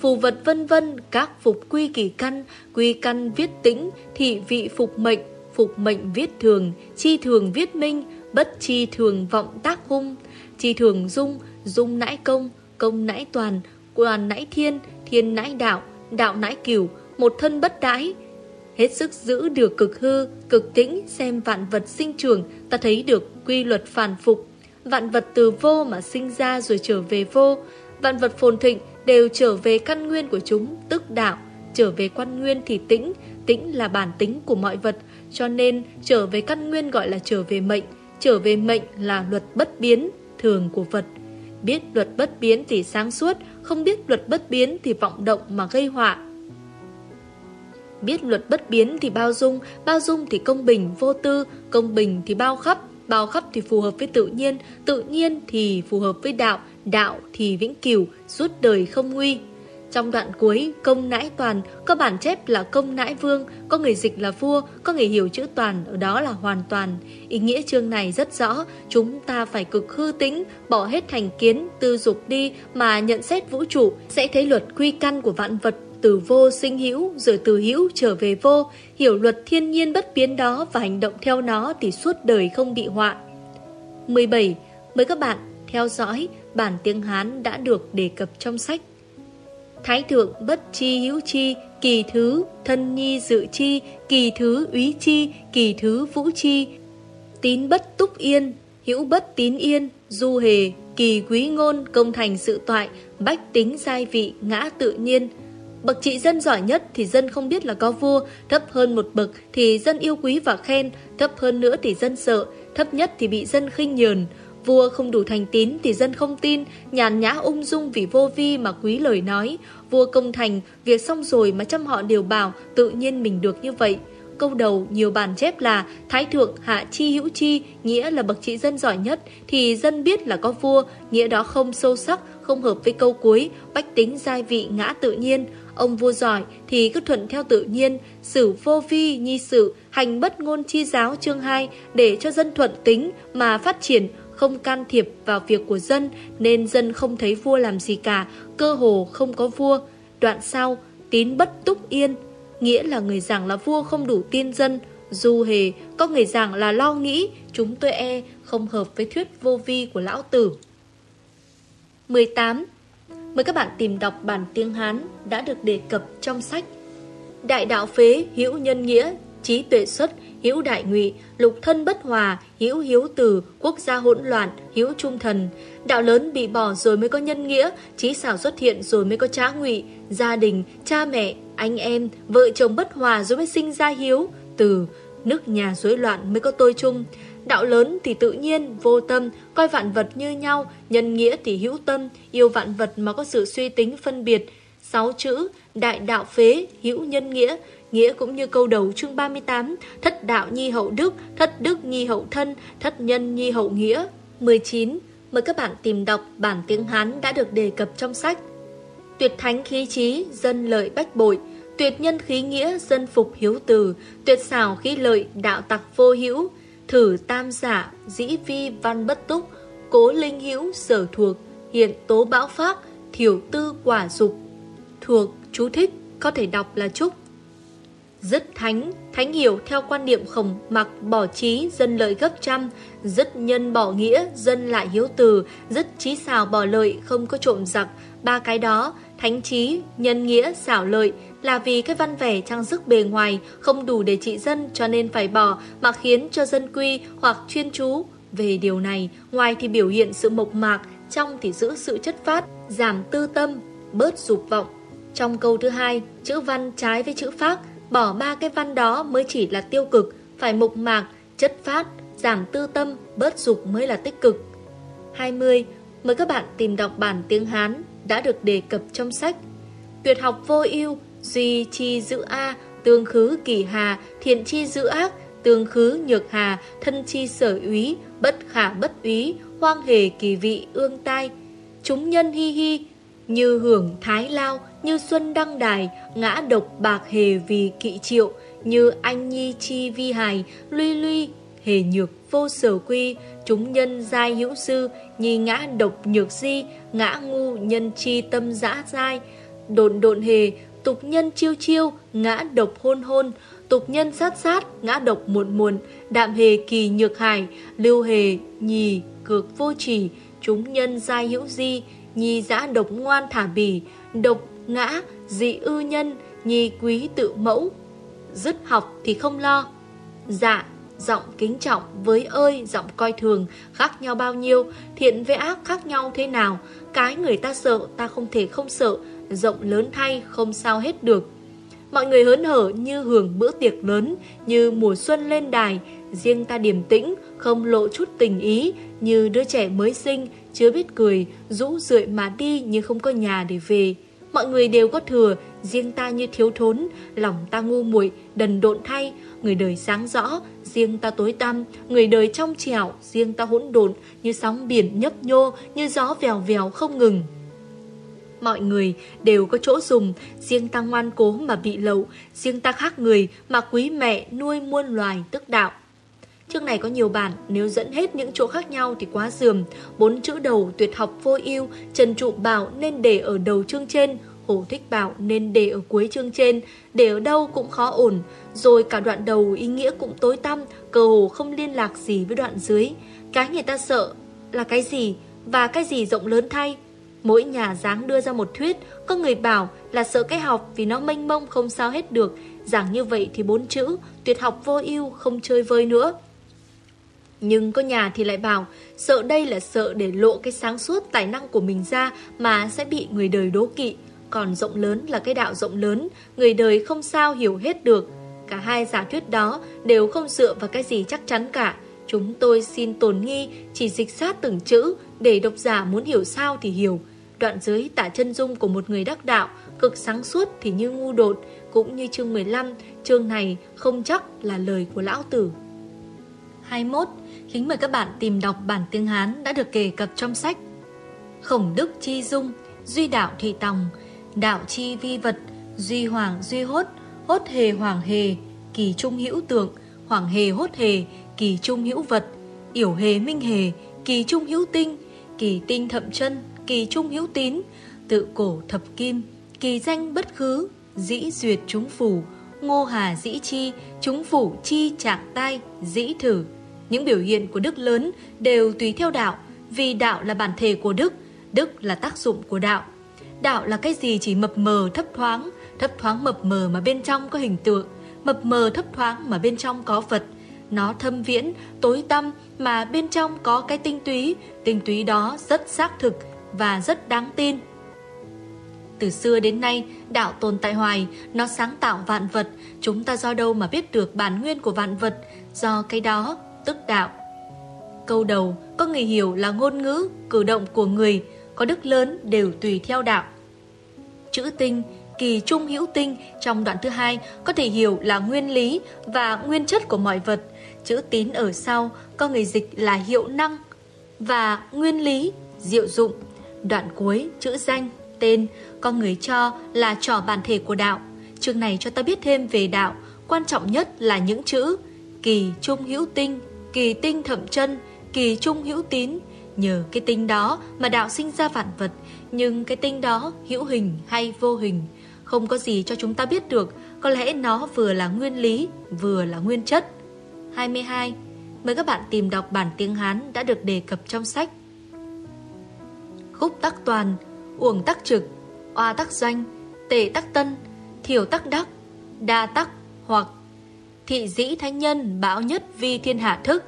phù vật vân vân các phục quy kỳ căn, quy căn viết tĩnh, thị vị phục mệnh, phục mệnh viết thường, chi thường viết minh, bất chi thường vọng tác hung, chi thường dung, dung nãi công, công nãi toàn, toàn nãi thiên, thiên nãi đạo, đạo nãi cửu, một thân bất đãi. Hết sức giữ được cực hư, cực tĩnh, xem vạn vật sinh trưởng, ta thấy được quy luật phản phục. Vạn vật từ vô mà sinh ra rồi trở về vô, vạn vật phồn thịnh đều trở về căn nguyên của chúng, tức đạo. Trở về quan nguyên thì tĩnh, tĩnh là bản tính của mọi vật, cho nên trở về căn nguyên gọi là trở về mệnh, trở về mệnh là luật bất biến, thường của phật. Biết luật bất biến thì sáng suốt, không biết luật bất biến thì vọng động mà gây họa. Biết luật bất biến thì bao dung, bao dung thì công bình, vô tư, công bình thì bao khắp, bao khắp thì phù hợp với tự nhiên, tự nhiên thì phù hợp với đạo, đạo thì vĩnh cửu, suốt đời không nguy. Trong đoạn cuối, công nãi toàn, có bản chép là công nãi vương, có người dịch là vua, có người hiểu chữ toàn, ở đó là hoàn toàn. Ý nghĩa chương này rất rõ, chúng ta phải cực hư tính, bỏ hết thành kiến, tư dục đi mà nhận xét vũ trụ, sẽ thấy luật quy căn của vạn vật từ vô sinh hữu rồi từ hữu trở về vô, hiểu luật thiên nhiên bất biến đó và hành động theo nó thì suốt đời không bị họa. 17. Mời các bạn theo dõi bản tiếng Hán đã được đề cập trong sách. Thái thượng bất chi hữu chi, kỳ thứ thân nhi dự chi, kỳ thứ úy chi, kỳ thứ vũ chi. Tín bất túc yên, hữu bất tín yên, du hề, kỳ quý ngôn, công thành sự toại, bách tính giai vị, ngã tự nhiên. Bậc trị dân giỏi nhất thì dân không biết là có vua, thấp hơn một bậc thì dân yêu quý và khen, thấp hơn nữa thì dân sợ, thấp nhất thì bị dân khinh nhờn. Vua không đủ thành tín thì dân không tin, nhàn nhã ung dung vì vô vi mà quý lời nói. Vua công thành, việc xong rồi mà trăm họ đều bảo tự nhiên mình được như vậy. Câu đầu nhiều bản chép là Thái thượng hạ chi hữu chi, nghĩa là bậc trị dân giỏi nhất, thì dân biết là có vua, nghĩa đó không sâu sắc, không hợp với câu cuối, bách tính giai vị ngã tự nhiên. Ông vua giỏi thì cứ thuận theo tự nhiên, xử vô vi nhi sự, hành bất ngôn chi giáo chương 2 để cho dân thuận tính mà phát triển, không can thiệp vào việc của dân nên dân không thấy vua làm gì cả, cơ hồ không có vua. Đoạn sau, tín bất túc yên, nghĩa là người giảng là vua không đủ tin dân, du hề có người giảng là lo nghĩ, chúng tôi e không hợp với thuyết vô vi của lão tử. 18. Mời các bạn tìm đọc bản tiếng Hán đã được đề cập trong sách Đại đạo phế hữu nhân nghĩa, trí tuệ xuất, hữu đại ngụy, lục thân bất hòa, hữu hiếu từ, quốc gia hỗn loạn, hữu trung thần. Đạo lớn bị bỏ rồi mới có nhân nghĩa, trí xảo xuất hiện rồi mới có trá ngụy, gia đình, cha mẹ, anh em, vợ chồng bất hòa rồi mới sinh ra hiếu, từ, nước nhà rối loạn mới có tôi chung. Đạo lớn thì tự nhiên, vô tâm, coi vạn vật như nhau, nhân nghĩa thì hữu tâm, yêu vạn vật mà có sự suy tính phân biệt. Sáu chữ, đại đạo phế, hữu nhân nghĩa, nghĩa cũng như câu đầu chương 38, thất đạo nhi hậu đức, thất đức nhi hậu thân, thất nhân nhi hậu nghĩa. 19. Mời các bạn tìm đọc bản tiếng Hán đã được đề cập trong sách. Tuyệt thánh khí trí, dân lợi bách bội, tuyệt nhân khí nghĩa, dân phục hiếu từ, tuyệt xảo khí lợi, đạo tặc vô hữu, thử tam giả, dĩ vi văn bất túc, cố linh hữu, sở thuộc, hiện tố bão pháp, thiểu tư quả dục. Thuộc, chú thích, có thể đọc là trúc. Dứt thánh, thánh hiểu theo quan niệm khổng mặc bỏ trí dân lợi gấp trăm, dứt nhân bỏ nghĩa dân lại hiếu từ, dứt trí xảo bỏ lợi không có trộm giặc. Ba cái đó, thánh trí, nhân nghĩa, xảo lợi là vì cái văn vẻ trang sức bề ngoài không đủ để trị dân cho nên phải bỏ mà khiến cho dân quy hoặc chuyên chú. Về điều này, ngoài thì biểu hiện sự mộc mạc, trong thì giữ sự chất phát, giảm tư tâm, bớt dục vọng. Trong câu thứ hai, chữ văn trái với chữ phát Bỏ ba cái văn đó mới chỉ là tiêu cực, phải mục mạc, chất phát, giảm tư tâm, bớt dục mới là tích cực. 20. Mời các bạn tìm đọc bản tiếng Hán đã được đề cập trong sách. Tuyệt học vô ưu, duy chi giữ A, tương khứ kỳ hà, thiện chi giữ ác, tương khứ nhược hà, thân chi sở úy, bất khả bất úy, hoang hề kỳ vị ương tai. Chúng nhân hi hi, như hưởng thái lao, như xuân đăng đài, ngã độc bạc hề vì kỵ triệu, như anh nhi chi vi hài, luy luy, hề nhược vô sở quy, chúng nhân giai hữu sư, nhi ngã độc nhược di, ngã ngu nhân chi tâm dã giai, độn độn hề, tục nhân chiêu chiêu, ngã độc hôn hôn, tục nhân sát sát, ngã độc muộn muộn, đạm hề kỳ nhược hải, lưu hề nhì cược vô chỉ chúng nhân giai hữu di, nhi dã độc ngoan thả bỉ, độc ngã, dị ư nhân, nhi quý tự mẫu. Dứt học thì không lo. Dạ, giọng kính trọng với ơi giọng coi thường khác nhau bao nhiêu thiện với ác khác nhau thế nào cái người ta sợ ta không thể không sợ rộng lớn thay không sao hết được mọi người hớn hở như hưởng bữa tiệc lớn như mùa xuân lên đài riêng ta điềm tĩnh không lộ chút tình ý như đứa trẻ mới sinh chưa biết cười rũ rượi mà đi nhưng không có nhà để về mọi người đều có thừa riêng ta như thiếu thốn lòng ta ngu muội đần độn thay người đời sáng rõ, riêng ta tối tăm, người đời trong trẻo, riêng ta hỗn độn, như sóng biển nhấp nhô, như gió vèo vèo không ngừng. Mọi người đều có chỗ dùng, riêng ta ngoan cố mà bị lậu, riêng ta khác người mà quý mẹ nuôi muôn loài tức đạo. Chương này có nhiều bản, nếu dẫn hết những chỗ khác nhau thì quá dườm. Bốn chữ đầu tuyệt học vô ưu, Trần Trụ bảo nên để ở đầu chương trên, Hồ Thích bảo nên để ở cuối chương trên, để ở đâu cũng khó ổn. Rồi cả đoạn đầu ý nghĩa cũng tối tăm, cơ hồ không liên lạc gì với đoạn dưới. Cái người ta sợ là cái gì và cái gì rộng lớn thay. Mỗi nhà dáng đưa ra một thuyết, có người bảo là sợ cái học vì nó mênh mông không sao hết được. Giảng như vậy thì bốn chữ, tuyệt học vô ưu không chơi vơi nữa. Nhưng có nhà thì lại bảo, sợ đây là sợ để lộ cái sáng suốt tài năng của mình ra mà sẽ bị người đời đố kỵ. Còn rộng lớn là cái đạo rộng lớn, người đời không sao hiểu hết được. Cả hai giả thuyết đó đều không dựa vào cái gì chắc chắn cả. Chúng tôi xin tồn nghi, chỉ dịch sát từng chữ, để độc giả muốn hiểu sao thì hiểu. Đoạn dưới tả chân dung của một người đắc đạo, cực sáng suốt thì như ngu đột, cũng như chương 15, chương này không chắc là lời của lão tử. 21. Kính mời các bạn tìm đọc bản tiếng Hán đã được kể cập trong sách Khổng Đức Chi Dung, Duy Đạo Thị Tòng, Đạo Chi Vi Vật, Duy Hoàng Duy Hốt, Hốt Hề Hoàng Hề, Kỳ Trung Hữu Tượng, Hoàng Hề Hốt Hề, Kỳ Trung Hữu Vật, Yểu Hề Minh Hề, Kỳ Trung Hữu Tinh, Kỳ Tinh Thậm chân Kỳ Trung Hữu Tín, Tự Cổ Thập Kim, Kỳ Danh Bất Khứ, Dĩ Duyệt Chúng Phủ, Ngô Hà Dĩ Chi, Chúng Phủ Chi Trạng Tai, Dĩ Thử. Những biểu hiện của đức lớn đều tùy theo đạo, vì đạo là bản thể của đức, đức là tác dụng của đạo. Đạo là cái gì chỉ mập mờ thấp thoáng, thấp thoáng mập mờ mà bên trong có hình tượng, mập mờ thấp thoáng mà bên trong có vật. Nó thâm viễn, tối tâm mà bên trong có cái tinh túy, tinh túy đó rất xác thực và rất đáng tin. Từ xưa đến nay, đạo tồn tại hoài, nó sáng tạo vạn vật, chúng ta do đâu mà biết được bản nguyên của vạn vật, do cái đó, tức đạo. Câu đầu có người hiểu là ngôn ngữ, cử động của người, có đức lớn đều tùy theo đạo. Chữ tinh, kỳ trung hữu tinh trong đoạn thứ hai có thể hiểu là nguyên lý và nguyên chất của mọi vật. Chữ tín ở sau có người dịch là hiệu năng và nguyên lý, diệu dụng. Đoạn cuối chữ danh, tên có người cho là trò bản thể của đạo. Chương này cho ta biết thêm về đạo, quan trọng nhất là những chữ kỳ trung hữu tinh, kỳ tinh thậm chân, kỳ trung hữu tín, Nhờ cái tinh đó mà đạo sinh ra vạn vật, nhưng cái tinh đó hữu hình hay vô hình, không có gì cho chúng ta biết được, có lẽ nó vừa là nguyên lý, vừa là nguyên chất. 22. Mời các bạn tìm đọc bản tiếng Hán đã được đề cập trong sách. Khúc tắc toàn, uổng tắc trực, oa tắc doanh, tệ tắc tân, thiểu tắc đắc, đa tắc hoặc thị dĩ thánh nhân bão nhất vi thiên hạ thức,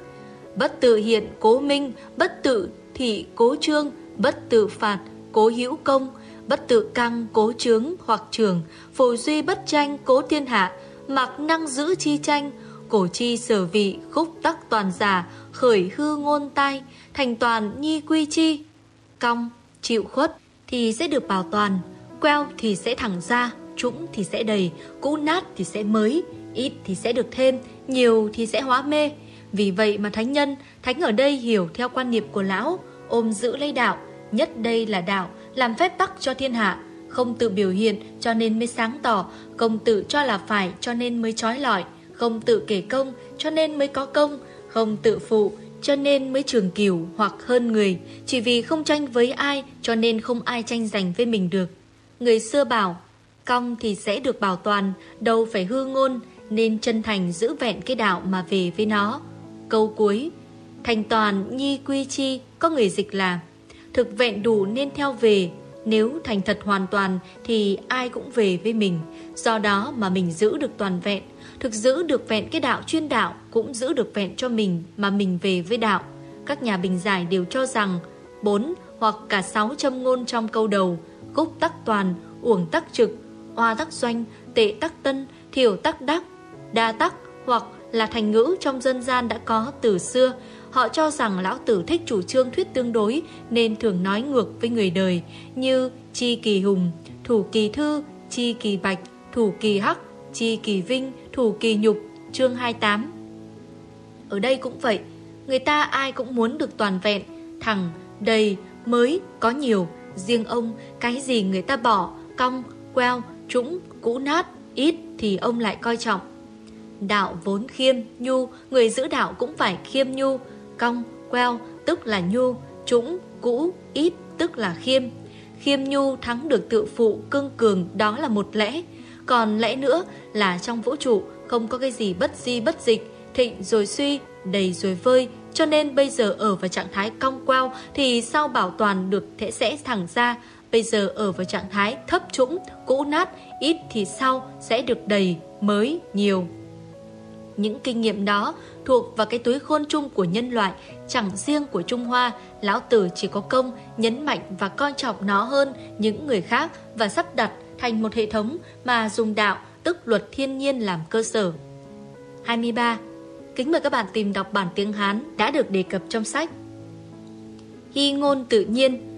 bất tự hiện cố minh, bất tự thị cố trương, bất tự phạt, cố hữu công, bất tự căng, cố trướng hoặc trường, phổ duy bất tranh, cố thiên hạ, mặc năng giữ chi tranh, cổ chi sở vị, khúc tắc toàn giả, khởi hư ngôn tai, thành toàn nhi quy chi. Cong, chịu khuất thì sẽ được bảo toàn, queo thì sẽ thẳng ra, trũng thì sẽ đầy, cũ nát thì sẽ mới, ít thì sẽ được thêm, nhiều thì sẽ hóa mê. Vì vậy mà thánh nhân, thánh ở đây hiểu theo quan niệm của lão, ôm giữ lấy đạo, nhất đây là đạo, làm phép tắc cho thiên hạ, không tự biểu hiện cho nên mới sáng tỏ, không tự cho là phải cho nên mới trói lọi, không tự kể công cho nên mới có công, không tự phụ cho nên mới trường cửu hoặc hơn người, chỉ vì không tranh với ai cho nên không ai tranh giành với mình được. Người xưa bảo, cong thì sẽ được bảo toàn, đâu phải hư ngôn, nên chân thành giữ vẹn cái đạo mà về với nó. Câu cuối, thành toàn nhi quy chi, có người dịch là thực vẹn đủ nên theo về, nếu thành thật hoàn toàn thì ai cũng về với mình, do đó mà mình giữ được toàn vẹn, thực giữ được vẹn cái đạo chuyên đạo cũng giữ được vẹn cho mình mà mình về với đạo. Các nhà bình giải đều cho rằng bốn hoặc cả sáu châm ngôn trong câu đầu, gúc tắc toàn, uổng tắc trực, oa tắc doanh, tệ tắc tân, thiểu tắc đắc, đa tắc hoặc là thành ngữ trong dân gian đã có từ xưa. Họ cho rằng lão tử thích chủ trương thuyết tương đối nên thường nói ngược với người đời như chi kỳ hùng, thủ kỳ thư, chi kỳ bạch, thủ kỳ hắc, chi kỳ vinh, thủ kỳ nhục, chương 28. Ở đây cũng vậy, người ta ai cũng muốn được toàn vẹn, thẳng, đầy, mới, có nhiều. Riêng ông, cái gì người ta bỏ, cong, queo, trũng, cũ nát, ít thì ông lại coi trọng. Đạo vốn khiêm, nhu, người giữ đạo cũng phải khiêm nhu, cong, queo, tức là nhu, trũng, cũ, ít, tức là khiêm. Khiêm nhu thắng được tự phụ, cương cường, đó là một lẽ. Còn lẽ nữa là trong vũ trụ không có cái gì bất di bất dịch, thịnh rồi suy, đầy rồi vơi, cho nên bây giờ ở vào trạng thái cong queo thì sao bảo toàn được thể sẽ thẳng ra, bây giờ ở vào trạng thái thấp trũng, cũ nát, ít thì sau sẽ được đầy, mới, nhiều. Những kinh nghiệm đó thuộc vào cái túi khôn chung của nhân loại, chẳng riêng của Trung Hoa, Lão Tử chỉ có công nhấn mạnh và coi trọng nó hơn những người khác và sắp đặt thành một hệ thống mà dùng đạo, tức luật thiên nhiên làm cơ sở. 23. Kính mời các bạn tìm đọc bản tiếng Hán đã được đề cập trong sách. Hy ngôn tự nhiên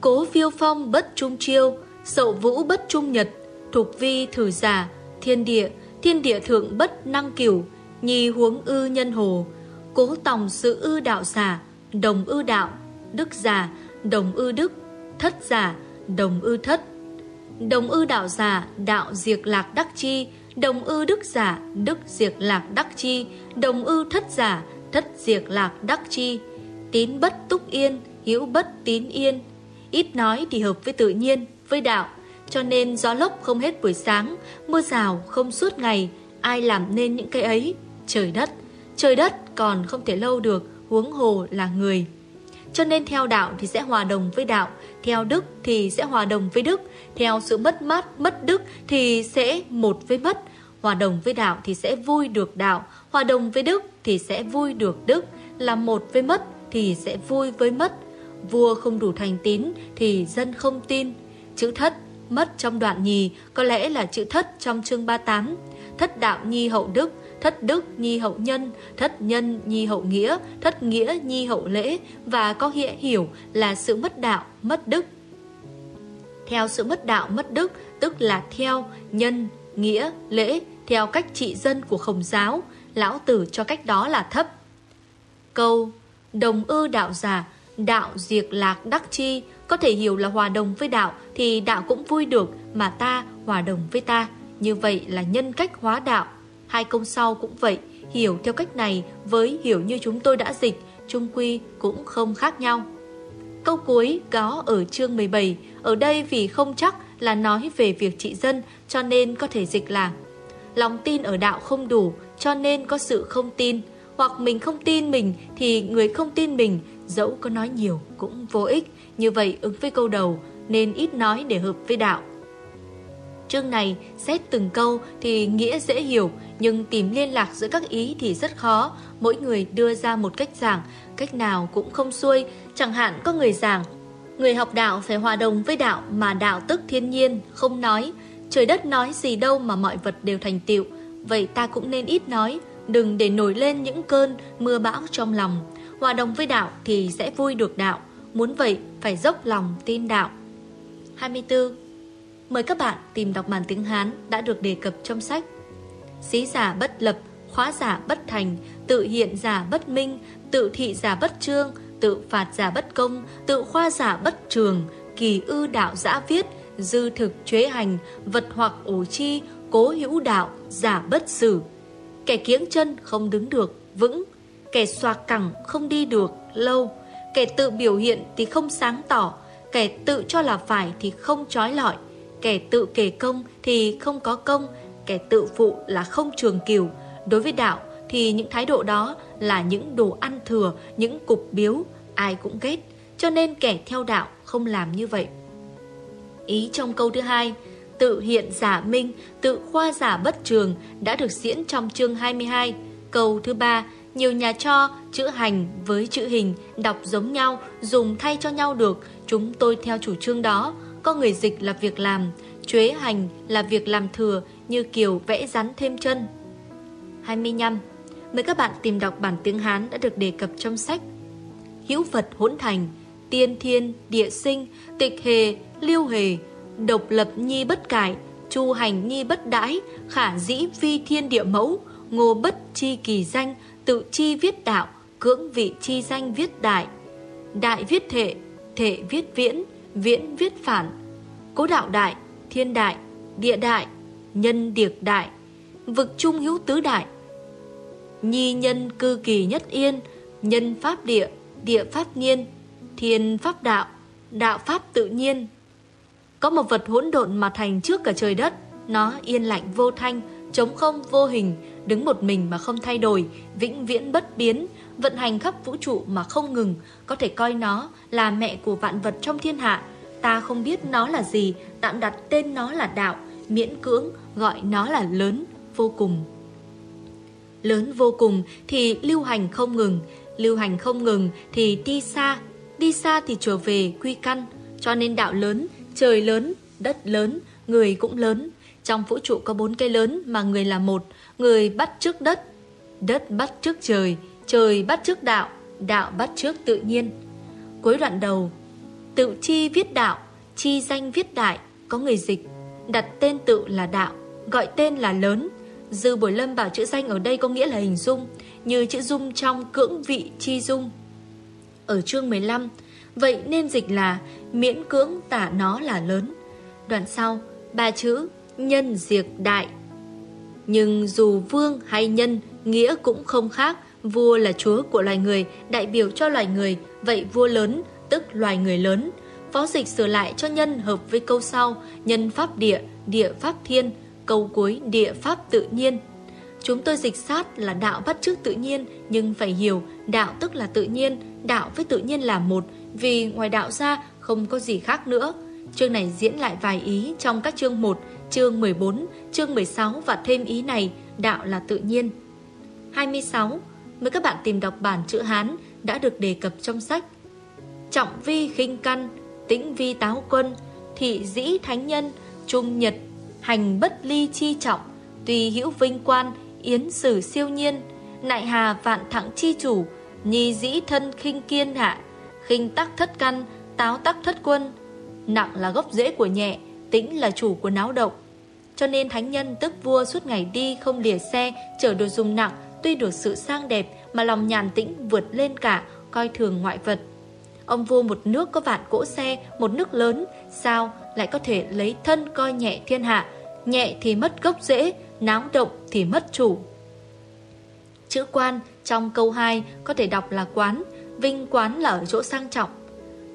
Cố phiêu phong bất trung chiêu, sậu vũ bất trung nhật, thục vi thử giả, thiên địa, thiên địa thượng bất năng cửu, nhi huống ư nhân hồ, cố tòng sự ư đạo giả, đồng ư đạo, đức giả, đồng ư đức, thất giả, đồng ư thất. Đồng ư đạo giả, đạo diệt lạc đắc chi, đồng ư đức giả, đức diệt lạc đắc chi, đồng ư thất giả, thất diệt lạc đắc chi. Tín bất túc yên, hữu bất tín yên. Ít nói thì hợp với tự nhiên, với đạo. Cho nên gió lốc không hết buổi sáng, mưa rào không suốt ngày, ai làm nên những cái ấy? Trời đất. Trời đất còn không thể lâu được, huống hồ là người. Cho nên theo đạo thì sẽ hòa đồng với đạo, theo đức thì sẽ hòa đồng với đức, theo sự mất mát, mất đức thì sẽ một với mất, hòa đồng với đạo thì sẽ vui được đạo, hòa đồng với đức thì sẽ vui được đức, là một với mất thì sẽ vui với mất. Vua không đủ thành tín thì dân không tin. Chữ thất mất trong đoạn nhì có lẽ là chữ thất trong chương 38. Thất đạo nhi hậu đức, thất đức nhi hậu nhân, thất nhân nhi hậu nghĩa, thất nghĩa nhi hậu lễ và có nghĩa hiểu là sự mất đạo, mất đức. Theo sự mất đạo, mất đức, tức là theo nhân, nghĩa, lễ, theo cách trị dân của khổng giáo, lão tử cho cách đó là thấp. Câu Đồng ư đạo giả, đạo diệt lạc đắc chi, có thể hiểu là hòa đồng với đạo thì đạo cũng vui được mà ta hòa đồng với ta. Như vậy là nhân cách hóa đạo. Hai công sau cũng vậy, hiểu theo cách này với hiểu như chúng tôi đã dịch, trung quy cũng không khác nhau. Câu cuối có ở chương 17, ở đây vì không chắc là nói về việc trị dân cho nên có thể dịch là Lòng tin ở đạo không đủ cho nên có sự không tin, hoặc mình không tin mình thì người không tin mình dẫu có nói nhiều cũng vô ích. Như vậy ứng với câu đầu nên ít nói để hợp với đạo. Chương này xét từng câu thì nghĩa dễ hiểu nhưng tìm liên lạc giữa các ý thì rất khó. Mỗi người đưa ra một cách giảng, cách nào cũng không xuôi. Chẳng hạn có người giảng, người học đạo phải hòa đồng với đạo mà đạo tức thiên nhiên, không nói. Trời đất nói gì đâu mà mọi vật đều thành tựu. Vậy ta cũng nên ít nói, đừng để nổi lên những cơn mưa bão trong lòng. Hòa đồng với đạo thì sẽ vui được đạo. Muốn vậy phải dốc lòng tin đạo. 24. Mời các bạn tìm đọc bản tiếng Hán đã được đề cập trong sách. Xí giả bất lập, khóa giả bất thành, tự hiện giả bất minh, tự thị giả bất trương, tự phạt giả bất công, tự khoa giả bất trường, kỳ ư đạo giả viết, dư thực chế hành, vật hoặc ổ chi, cố hữu đạo, giả bất xử. Kẻ kiếng chân không đứng được, vững, kẻ xoạc cẳng không đi được, lâu, kẻ tự biểu hiện thì không sáng tỏ, kẻ tự cho là phải thì không trói lọi, kẻ tự kể công thì không có công, kẻ tự phụ là không trường kiều. Đối với đạo thì những thái độ đó là những đồ ăn thừa, những cục biếu, ai cũng ghét. Cho nên kẻ theo đạo không làm như vậy. Ý trong câu thứ hai, tự hiện giả minh, tự khoa giả bất trường đã được diễn trong chương 22. Câu thứ ba, nhiều nhà cho chữ hành với chữ hình đọc giống nhau, dùng thay cho nhau được, chúng tôi theo chủ trương đó. Có người dịch là việc làm, chuế hành là việc làm thừa như kiểu vẽ rắn thêm chân. 25. Mời các bạn tìm đọc bản tiếng Hán đã được đề cập trong sách Hữu Phật hỗn thành, tiên thiên, địa sinh, tịch hề, lưu hề, độc lập nhi bất cải, chu hành nhi bất đãi, khả dĩ vi thiên địa mẫu, ngô bất chi kỳ danh, tự chi viết đạo, cưỡng vị chi danh viết đại. Đại viết thể thể viết viễn, viễn viết phản. Cố đạo đại, thiên đại, địa đại, nhân điệt đại, vực trung hữu tứ đại. Nhi nhân cư kỳ nhất yên, nhân pháp địa, địa pháp nhiên, thiên pháp đạo, đạo pháp tự nhiên. Có một vật hỗn độn mà thành trước cả trời đất, nó yên lạnh vô thanh, trống không vô hình, đứng một mình mà không thay đổi, vĩnh viễn bất biến, vận hành khắp vũ trụ mà không ngừng, có thể coi nó là mẹ của vạn vật trong thiên hạ. Ta không biết nó là gì, tạm đặt tên nó là đạo, miễn cưỡng gọi nó là lớn, vô cùng. Lớn vô cùng thì lưu hành không ngừng, lưu hành không ngừng thì đi xa, đi xa thì trở về quy căn, cho nên đạo lớn, trời lớn, đất lớn, người cũng lớn. Trong vũ trụ có bốn cây lớn mà người là một, người bắt trước đất, đất bắt trước trời, trời bắt trước đạo, đạo bắt trước tự nhiên. Cuối đoạn đầu, tự chi viết đạo, chi danh viết đại, có người dịch, đặt tên tự là đạo, gọi tên là lớn. Dư Bồi Lâm bảo chữ danh ở đây có nghĩa là hình dung, như chữ dung trong cưỡng vị chi dung. Ở chương 15, vậy nên dịch là miễn cưỡng tả nó là lớn. Đoạn sau, ba chữ nhân diệt đại nhưng dù vương hay nhân, nghĩa cũng không khác. Vua là chúa của loài người, đại biểu cho loài người, vậy vua lớn, tức loài người lớn. Phó dịch sửa lại cho nhân hợp với câu sau, nhân pháp địa, địa pháp thiên, câu cuối địa pháp tự nhiên. Chúng tôi dịch sát là đạo bắt chước tự nhiên, nhưng phải hiểu đạo tức là tự nhiên, đạo với tự nhiên là một, vì ngoài đạo ra không có gì khác nữa. Chương này diễn lại vài ý trong các chương 1, chương 14, chương 16 và thêm ý này, đạo là tự nhiên. 26. Mời các bạn tìm đọc bản chữ Hán đã được đề cập trong sách. Trọng vi khinh căn, tĩnh vi táo quân, thị dĩ thánh nhân, trung nhật, hành bất ly chi trọng, tùy hữu vinh quan, yến sử siêu nhiên, nại hà vạn thẳng chi chủ, nhi dĩ thân khinh kiên hạ, khinh tắc thất căn, táo tắc thất quân. Nặng là gốc rễ của nhẹ, tĩnh là chủ của náo động. Cho nên thánh nhân tức vua suốt ngày đi không lìa xe, chở đồ dùng nặng, tuy được sự sang đẹp mà lòng nhàn tĩnh vượt lên cả, coi thường ngoại vật. Ông vua một nước có vạn cỗ xe, một nước lớn, sao lại có thể lấy thân coi nhẹ thiên hạ, nhẹ thì mất gốc rễ, náo động thì mất chủ. Chữ quan trong câu 2 có thể đọc là quán, vinh quán là ở chỗ sang trọng.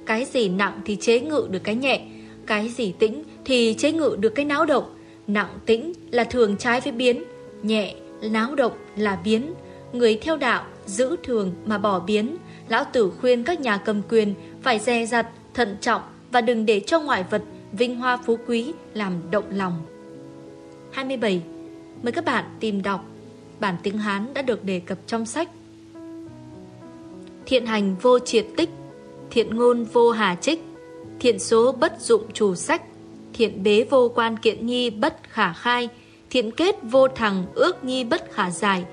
Cái gì nặng thì chế ngự được cái nhẹ, cái gì tĩnh thì chế ngự được cái náo động. Nặng tĩnh là thường trái với biến, nhẹ, náo động là biến. Người theo đạo giữ thường mà bỏ biến. Lão Tử khuyên các nhà cầm quyền phải dè dặt, thận trọng và đừng để cho ngoại vật, vinh hoa phú quý làm động lòng. 27. Mời các bạn tìm đọc bản tiếng Hán đã được đề cập trong sách. Thiện hành vô triệt tích, thiện ngôn vô hà trích, thiện số bất dụng chủ sách, thiện bế vô quan kiện nhi bất khả khai, thiện kết vô thằng ước nhi bất khả giải,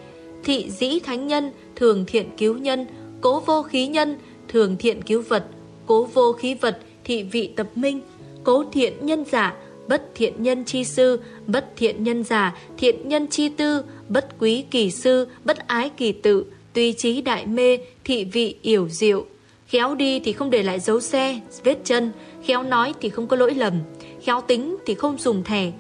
thị dĩ thánh nhân thường thiện cứu nhân, cố vô khí nhân thường thiện cứu vật, cố vô khí vật thị vị tập minh, cố thiện nhân giả, bất thiện nhân chi sư, bất thiện nhân giả, thiện nhân chi tư, bất quý kỳ sư, bất ái kỳ tự, tùy trí đại mê, thị vị yểu diệu. Khéo đi thì không để lại dấu xe, vết chân, khéo nói thì không có lỗi lầm, khéo tính thì không dùng thẻ,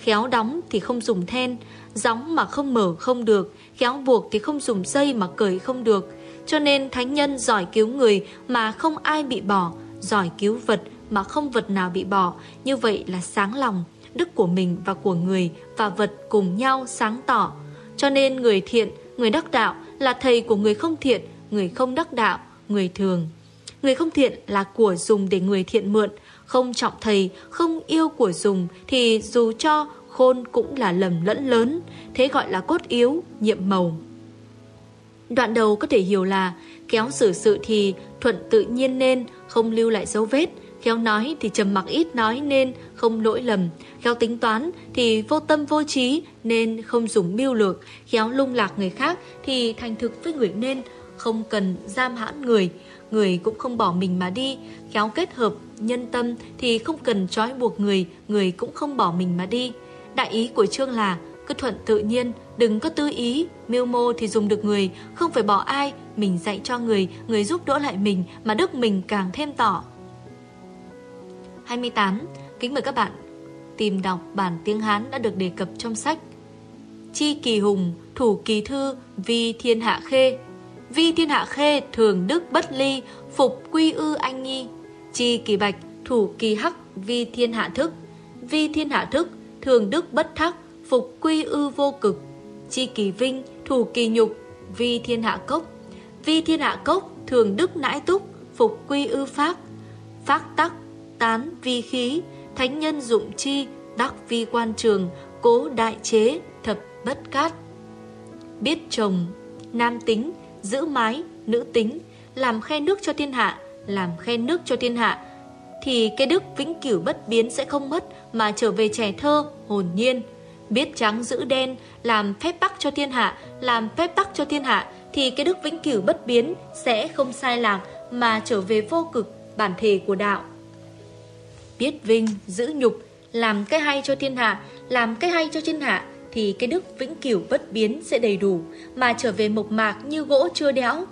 khéo đóng thì không dùng then, gióng mà không mở không được, khéo buộc thì không dùng dây mà cởi không được. Cho nên thánh nhân giỏi cứu người mà không ai bị bỏ, giỏi cứu vật mà không vật nào bị bỏ, như vậy là sáng lòng. đức của mình và của người và vật cùng nhau sáng tỏ. Cho nên người thiện, người đắc đạo là thầy của người không thiện, người không đắc đạo, người thường. Người không thiện là của dùng để người thiện mượn, không trọng thầy, không yêu của dùng thì dù cho khôn cũng là lầm lẫn lớn, thế gọi là cốt yếu, nhiệm màu. Đoạn đầu có thể hiểu là kéo xử sự thì thuận tự nhiên nên, không lưu lại dấu vết, khéo nói thì trầm mặc ít nói nên không lỗi lầm, khéo tính toán thì vô tâm vô trí nên không dùng mưu lược, khéo lung lạc người khác thì thành thực với người nên không cần giam hãn người, người cũng không bỏ mình mà đi, khéo kết hợp nhân tâm thì không cần trói buộc người, người cũng không bỏ mình mà đi. Đại ý của chương là cứ thuận tự nhiên, đừng có tư ý, mưu mô thì dùng được người, không phải bỏ ai, mình dạy cho người, người giúp đỡ lại mình mà đức mình càng thêm tỏ. 28. Kính mời các bạn tìm đọc bản tiếng Hán đã được đề cập trong sách Chi kỳ hùng, thủ kỳ thư, vi thiên hạ khê Vi thiên hạ khê, thường đức bất ly, phục quy ư anh nhi Chi kỳ bạch, thủ kỳ hắc, vi thiên hạ thức. Vi thiên hạ thức, thường đức bất thắc, phục quy ư vô cực. Chi kỳ vinh, thủ kỳ nhục, vi thiên hạ cốc. Vi thiên hạ cốc, thường đức nãi túc, phục quy ư pháp pháp tắc, tán vi khí, thánh nhân dụng chi, đắc vi quan trường, cố đại chế, thập bất cát. Biết chồng, nam tính, giữ mái, nữ tính, làm khe nước cho thiên hạ, làm khen nước cho thiên hạ, thì cái đức vĩnh cửu bất biến sẽ không mất mà trở về trẻ thơ, hồn nhiên. Biết trắng giữ đen, làm phép tắc cho thiên hạ, làm phép tắc cho thiên hạ, thì cái đức vĩnh cửu bất biến sẽ không sai lạc mà trở về vô cực, bản thể của đạo biết vinh, giữ nhục, làm cái hay cho thiên hạ, làm cái hay cho thiên hạ, thì cái đức vĩnh cửu bất biến sẽ đầy đủ, mà trở về mộc mạc như gỗ chưa đẽo.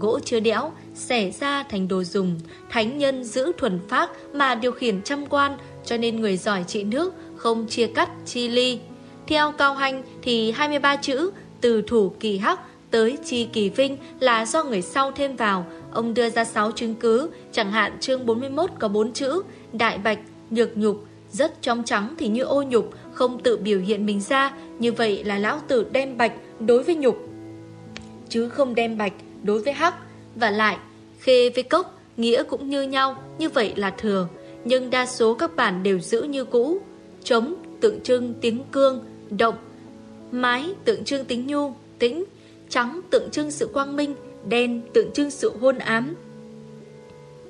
Gỗ chưa đẽo, xẻ ra thành đồ dùng, thánh nhân giữ thuần phác mà điều khiển trăm quan, cho nên người giỏi trị nước, không chia cắt, chi ly. Theo Cao Hành thì 23 chữ, từ thủ kỳ hắc tới chi kỳ vinh là do người sau thêm vào. Ông đưa ra 6 chứng cứ, chẳng hạn chương 41 có 4 chữ, đại bạch, nhược nhục, rất trong trắng thì như ô nhục, không tự biểu hiện mình ra, như vậy là lão tử đem bạch đối với nhục, chứ không đem bạch đối với hắc. Và lại, khê với cốc, nghĩa cũng như nhau, như vậy là thừa, nhưng đa số các bản đều giữ như cũ. Trống tượng trưng tiếng cương, động, mái tượng trưng tính nhu, tĩnh, trắng tượng trưng sự quang minh, đen tượng trưng sự hôn ám.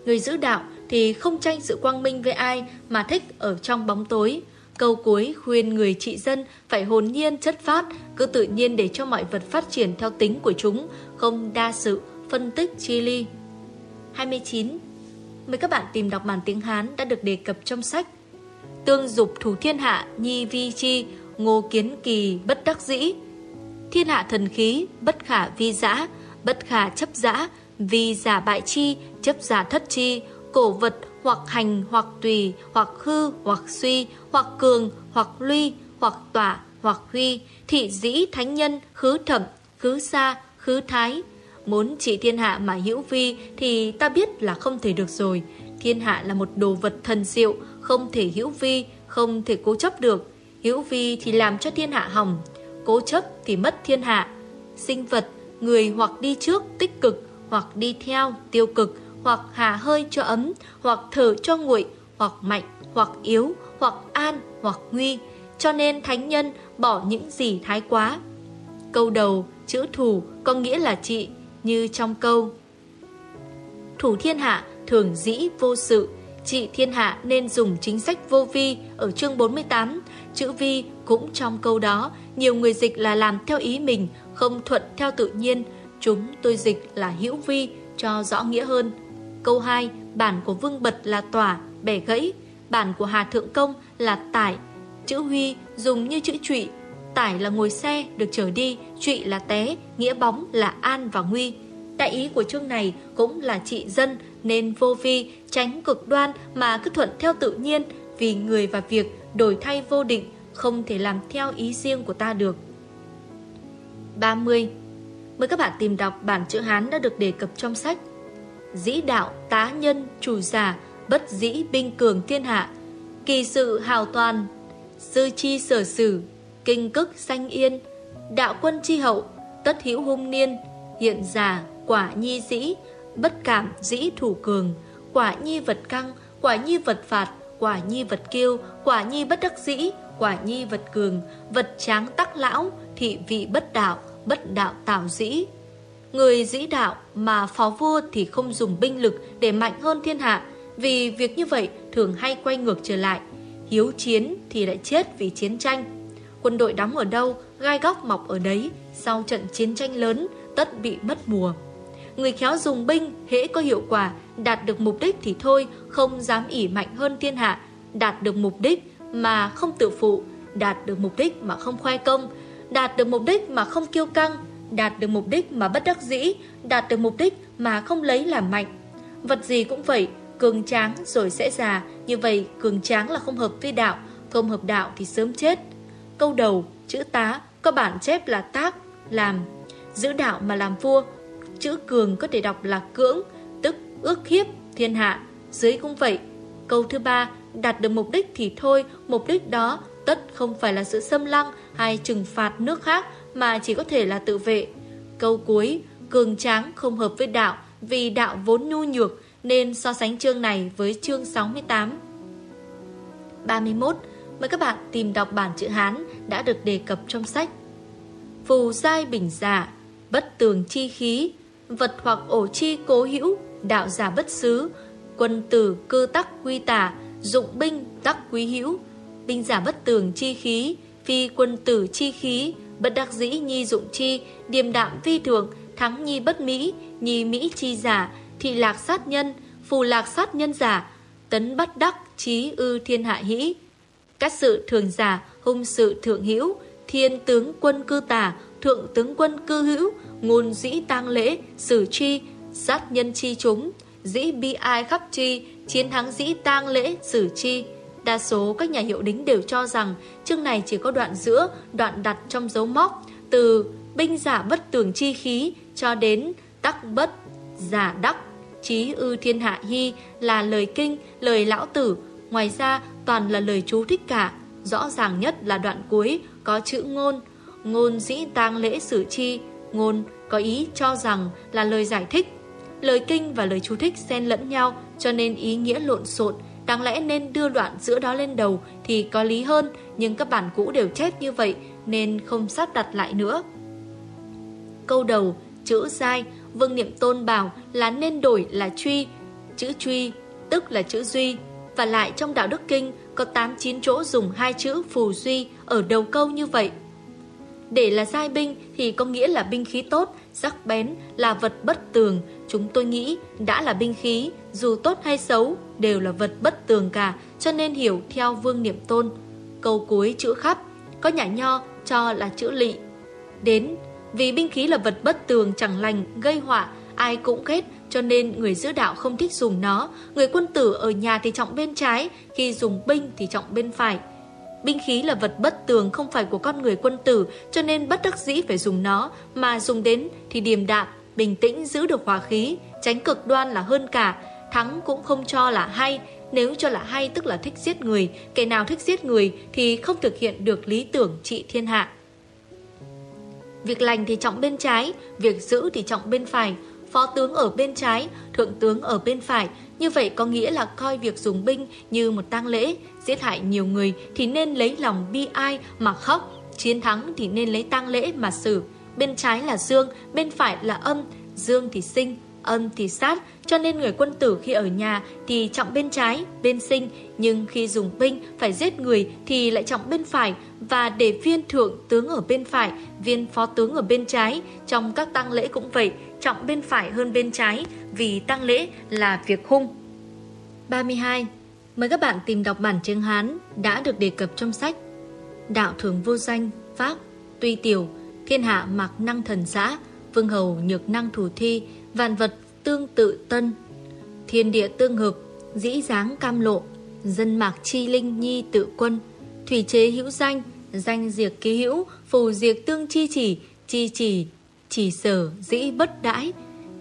Người giữ đạo thì không tranh sự quang minh với ai mà thích ở trong bóng tối. Câu cuối khuyên người trị dân phải hồn nhiên chất phát, cứ tự nhiên để cho mọi vật phát triển theo tính của chúng, không đa sự, phân tích chi ly. 29. Mời các bạn tìm đọc bản tiếng Hán đã được đề cập trong sách Tương dục thủ thiên hạ nhi vi chi, ngô kiến kỳ bất đắc dĩ. Thiên hạ thần khí, bất khả vi giã, bất khả chấp giã, vì giả bại chi, chấp giả thất chi, cổ vật hoặc hành hoặc tùy, hoặc hư hoặc suy, hoặc cường hoặc luy, hoặc tỏa hoặc huy, thị dĩ thánh nhân, khứ thẩm, khứ xa, khứ thái. Muốn trị thiên hạ mà hữu vi thì ta biết là không thể được rồi. Thiên hạ là một đồ vật thần diệu, không thể hữu vi, không thể cố chấp được. Hữu vi thì làm cho thiên hạ hỏng, cố chấp thì mất thiên hạ. Sinh vật, người hoặc đi trước tích cực, hoặc đi theo tiêu cực, hoặc hà hơi cho ấm, hoặc thở cho nguội, hoặc mạnh, hoặc yếu, hoặc an, hoặc nguy. Cho nên thánh nhân bỏ những gì thái quá. Câu đầu, chữ thủ có nghĩa là trị, như trong câu. Thủ thiên hạ thường dĩ vô sự, trị thiên hạ nên dùng chính sách vô vi ở chương 48. Chữ vi cũng trong câu đó, nhiều người dịch là làm theo ý mình, không thuận theo tự nhiên. Chúng tôi dịch là hữu vi cho rõ nghĩa hơn. Câu 2, bản của Vương Bật là tỏa, bẻ gãy, bản của Hà Thượng Công là tải. Chữ Huy dùng như chữ trụy, tải là ngồi xe được trở đi, trụy là té, nghĩa bóng là an và nguy. Đại ý của chương này cũng là trị dân nên vô vi, tránh cực đoan mà cứ thuận theo tự nhiên vì người và việc đổi thay vô định, không thể làm theo ý riêng của ta được. 30. Mời các bạn tìm đọc bản chữ Hán đã được đề cập trong sách dĩ đạo tá nhân chủ giả, bất dĩ binh cường thiên hạ, kỳ sự hào toàn, Sư chi sở sử Kinh cức sanh yên Đạo quân chi hậu Tất hữu hung niên Hiện giả quả nhi dĩ Bất cảm dĩ thủ cường Quả nhi vật căng Quả nhi vật phạt Quả nhi vật kiêu Quả nhi bất đắc dĩ Quả nhi vật cường Vật tráng tắc lão Thị vị bất đạo Bất đạo tạo dĩ. Người dĩ đạo mà phó vua thì không dùng binh lực để mạnh hơn thiên hạ Vì việc như vậy thường hay quay ngược trở lại. Hiếu chiến thì lại chết vì chiến tranh. Quân đội đóng ở đâu, gai góc mọc ở đấy Sau trận chiến tranh lớn, tất bị mất mùa. Người khéo dùng binh, hễ có hiệu quả Đạt được mục đích thì thôi Không dám ỉ mạnh hơn thiên hạ. Đạt được mục đích mà không tự phụ Đạt được mục đích mà không khoe công Đạt được mục đích mà không kiêu căng Đạt được mục đích mà bất đắc dĩ Đạt được mục đích mà không lấy làm mạnh. Vật gì cũng vậy Cường tráng rồi sẽ già Như vậy cường tráng là không hợp với đạo Không hợp đạo thì sớm chết. Câu đầu, chữ tá Có bản chép là tác, làm. Giữ đạo mà làm vua Chữ cường có thể đọc là cưỡng Tức ước hiếp, thiên hạ. Dưới cũng vậy. Câu thứ ba, đạt được mục đích thì thôi Mục đích đó tất không phải là sự xâm lăng Hay trừng phạt nước khác mà chỉ có thể là tự vệ Câu cuối, cường tráng không hợp với đạo Vì đạo vốn nhu nhược nên so sánh chương này với chương 68 31. Mời các bạn tìm đọc bản chữ Hán đã được đề cập trong sách Phù giai bình giả Bất tường chi khí Vật hoặc ổ chi cố hữu Đạo giả bất xứ Quân tử cư tắc quy tả Dụng binh tắc quý hữu Binh giả bất tường chi khí Phi quân tử chi khí Bất đắc dĩ nhi dụng chi Điềm đạm vi thường Thắng nhi bất mỹ Nhi mỹ chi giả thị lạc sát nhân, phù lạc sát nhân giả, tấn bắt đắc, trí ư thiên hạ hĩ. Các sự thường giả, hung sự thượng hữu, thiên tướng quân cư tả, thượng tướng quân cư hữu, ngôn dĩ tang lễ, xử chi, sát nhân chi chúng, dĩ bi ai khắp chi, chiến thắng dĩ tang lễ, xử chi. Đa số các nhà hiệu đính đều cho rằng chương này chỉ có đoạn giữa, đoạn đặt trong dấu móc, từ binh giả bất tường chi khí cho đến tắc bất giả đắc Chí ư thiên hạ hy là lời kinh, lời lão tử, ngoài ra toàn là lời chú thích cả. Rõ ràng nhất là đoạn cuối có chữ ngôn, ngôn dĩ tang lễ sử chi, ngôn có ý cho rằng là lời giải thích. Lời kinh và lời chú thích xen lẫn nhau cho nên ý nghĩa lộn xộn, đáng lẽ nên đưa đoạn giữa đó lên đầu thì có lý hơn, nhưng các bản cũ đều chép như vậy nên không sắp đặt lại nữa. Câu đầu, chữ sai Vương Niệm Tôn bảo là nên đổi là truy, chữ truy, tức là chữ duy. Và lại trong Đạo Đức Kinh có 8-9 chỗ dùng hai chữ phù duy ở đầu câu như vậy. Để là giai binh thì có nghĩa là binh khí tốt, sắc bén, là vật bất tường. Chúng tôi nghĩ đã là binh khí, dù tốt hay xấu, đều là vật bất tường cả, cho nên hiểu theo Vương Niệm Tôn. Câu cuối chữ khắp, có nhà nho cho là chữ lị. Đến vì binh khí là vật bất tường chẳng lành, gây họa, ai cũng ghét, cho nên người giữ đạo không thích dùng nó. Người quân tử ở nhà thì trọng bên trái, khi dùng binh thì trọng bên phải. Binh khí là vật bất tường không phải của con người quân tử, cho nên bất đắc dĩ phải dùng nó, mà dùng đến thì điềm đạm, bình tĩnh giữ được hòa khí, tránh cực đoan là hơn cả. Thắng cũng không cho là hay, nếu cho là hay tức là thích giết người, kẻ nào thích giết người thì không thực hiện được lý tưởng trị thiên hạ. Việc lành thì trọng bên trái, việc giữ thì trọng bên phải, phó tướng ở bên trái, thượng tướng ở bên phải. Như vậy có nghĩa là coi việc dùng binh như một tang lễ, giết hại nhiều người thì nên lấy lòng bi ai mà khóc, chiến thắng thì nên lấy tang lễ mà xử. Bên trái là dương, bên phải là âm, dương thì sinh, âm thì sát, cho nên người quân tử khi ở nhà thì trọng bên trái, bên sinh, nhưng khi dùng binh phải giết người thì lại trọng bên phải và để viên thượng tướng ở bên phải, viên phó tướng ở bên trái. Trong các tang lễ cũng vậy, trọng bên phải hơn bên trái vì tang lễ là việc hung. 32. Mời các bạn tìm đọc bản chương Hán đã được đề cập trong sách Đạo thường vô danh, Pháp, Tuy Tiểu, Thiên hạ mặc năng thần xã, Vương hầu nhược năng thủ thi, Vạn vật tương tự tân Thiên địa tương hợp Dĩ dáng cam lộ Dân mạc chi linh nhi tự quân Thủy chế hữu danh Danh diệt ký hữu Phù diệt tương chi chỉ Chi chỉ Chỉ sở dĩ bất đãi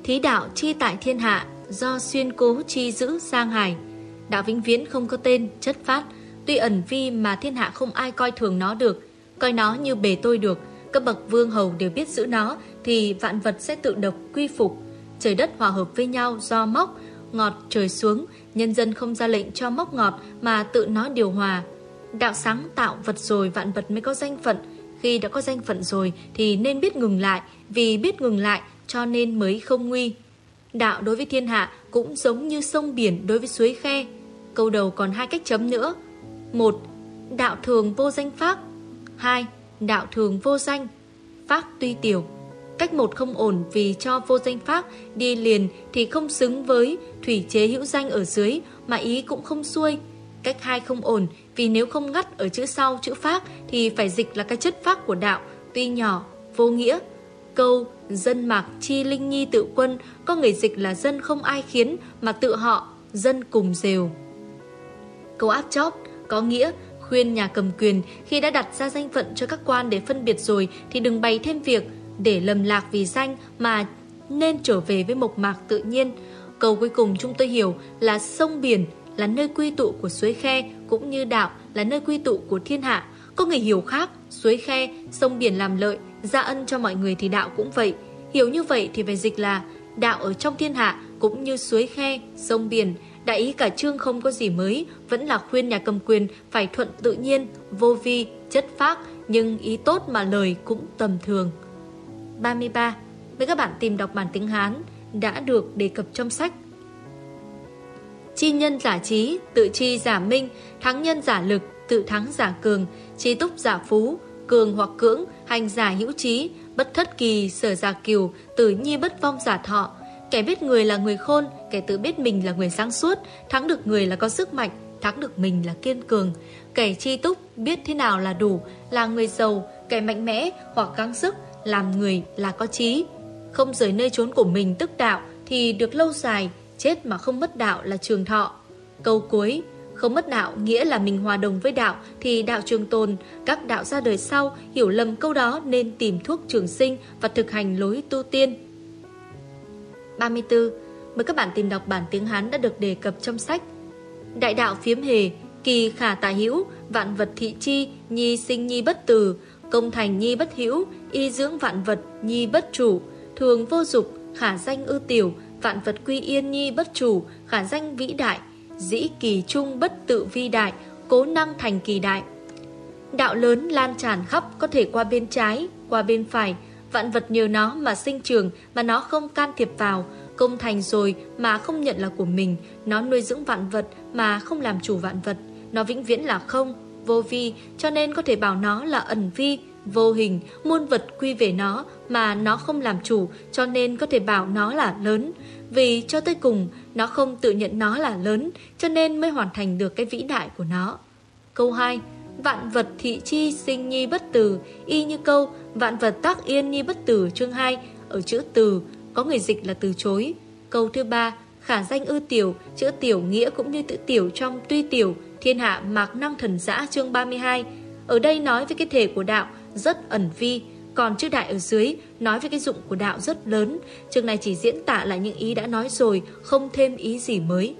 Thí đạo chi tại thiên hạ Do xuyên cố chi giữ sang hải Đạo vĩnh viễn không có tên Chất phát tuy ẩn vi mà thiên hạ không ai coi thường nó được, coi nó như bề tôi được, các bậc vương hầu đều biết giữ nó thì vạn vật sẽ tự độc quy phục. Trời đất hòa hợp với nhau do móc, ngọt trời xuống, nhân dân không ra lệnh cho móc ngọt mà tự nó điều hòa. Đạo sáng tạo vật rồi vạn vật mới có danh phận, khi đã có danh phận rồi thì nên biết ngừng lại, vì biết ngừng lại cho nên mới không nguy. Đạo đối với thiên hạ cũng giống như sông biển đối với suối khe. Câu đầu còn hai cách chấm nữa. một Đạo thường vô danh pháp. 2. Đạo thường vô danh. Pháp tuy tiểu. Cách một không ổn vì cho vô danh pháp đi liền thì không xứng với thủy chế hữu danh ở dưới mà ý cũng không xuôi. Cách hai không ổn vì nếu không ngắt ở chữ sau chữ pháp thì phải dịch là cái chất pháp của đạo, tuy nhỏ, vô nghĩa. Câu dân mạc chi linh nhi tự quân có người dịch là dân không ai khiến mà tự họ, dân cùng rều. Câu áp chót có nghĩa khuyên nhà cầm quyền khi đã đặt ra danh phận cho các quan để phân biệt rồi thì đừng bày thêm việc để lầm lạc vì danh mà nên trở về với mộc mạc tự nhiên. Câu cuối cùng chúng tôi hiểu là sông biển là nơi quy tụ của suối khe cũng như đạo là nơi quy tụ của thiên hạ. Có người hiểu khác, suối khe, sông biển làm lợi, gia ân cho mọi người thì đạo cũng vậy. Hiểu như vậy thì phải dịch là đạo ở trong thiên hạ cũng như suối khe, sông biển. Đại ý cả chương không có gì mới, vẫn là khuyên nhà cầm quyền phải thuận tự nhiên, vô vi, chất phác, nhưng ý tốt mà lời cũng tầm thường. 33. Với các bạn tìm đọc bản tiếng Hán đã được đề cập trong sách Chi nhân giả trí, tự chi giả minh, thắng nhân giả lực, tự thắng giả cường, trí túc giả phú, cường hoặc cưỡng, hành giả hữu trí, bất thất kỳ, sở giả kiều, tử nhi bất vong giả thọ. Kẻ biết người là người khôn, kẻ tự biết mình là người sáng suốt, thắng được người là có sức mạnh, thắng được mình là kiên cường. Kẻ chi túc biết thế nào là đủ, là người giàu, kẻ mạnh mẽ hoặc gắng sức, làm người là có trí. Không rời nơi trốn của mình tức đạo thì được lâu dài, chết mà không mất đạo là trường thọ. Câu cuối, không mất đạo nghĩa là mình hòa đồng với đạo thì đạo trường tồn, các đạo ra đời sau hiểu lầm câu đó nên tìm thuốc trường sinh và thực hành lối tu tiên. 34. Mời các bạn tìm đọc bản tiếng Hán đã được đề cập trong sách. Đại đạo phiếm hề, kỳ khả tà hữu, vạn vật thị chi, nhi sinh nhi bất từ, công thành nhi bất hữu, y dưỡng vạn vật, nhi bất chủ, thường vô dục, khả danh ư tiểu, vạn vật quy yên nhi bất chủ, khả danh vĩ đại, dĩ kỳ trung bất tự vi đại, cố năng thành kỳ đại. Đạo lớn lan tràn khắp có thể qua bên trái, qua bên phải, vạn vật nhờ nó mà sinh trường mà nó không can thiệp vào, công thành rồi mà không nhận là của mình, nó nuôi dưỡng vạn vật mà không làm chủ vạn vật, nó vĩnh viễn là không, vô vi, cho nên có thể bảo nó là ẩn vi, vô hình, muôn vật quy về nó mà nó không làm chủ, cho nên có thể bảo nó là lớn. Vì cho tới cùng, nó không tự nhận nó là lớn, cho nên mới hoàn thành được cái vĩ đại của nó. Câu 2. Vạn vật thị chi sinh nhi bất tử, y như câu vạn vật tác yên nhi bất tử chương 2, ở chữ từ, có người dịch là từ chối. Câu thứ ba, khả danh ư tiểu, chữ tiểu nghĩa cũng như tự tiểu trong tuy tiểu, thiên hạ mạc năng thần giã chương 32. Ở đây nói về cái thể của đạo, rất ẩn vi, còn chữ đại ở dưới nói về cái dụng của đạo rất lớn. Chương này chỉ diễn tả lại những ý đã nói rồi, không thêm ý gì mới.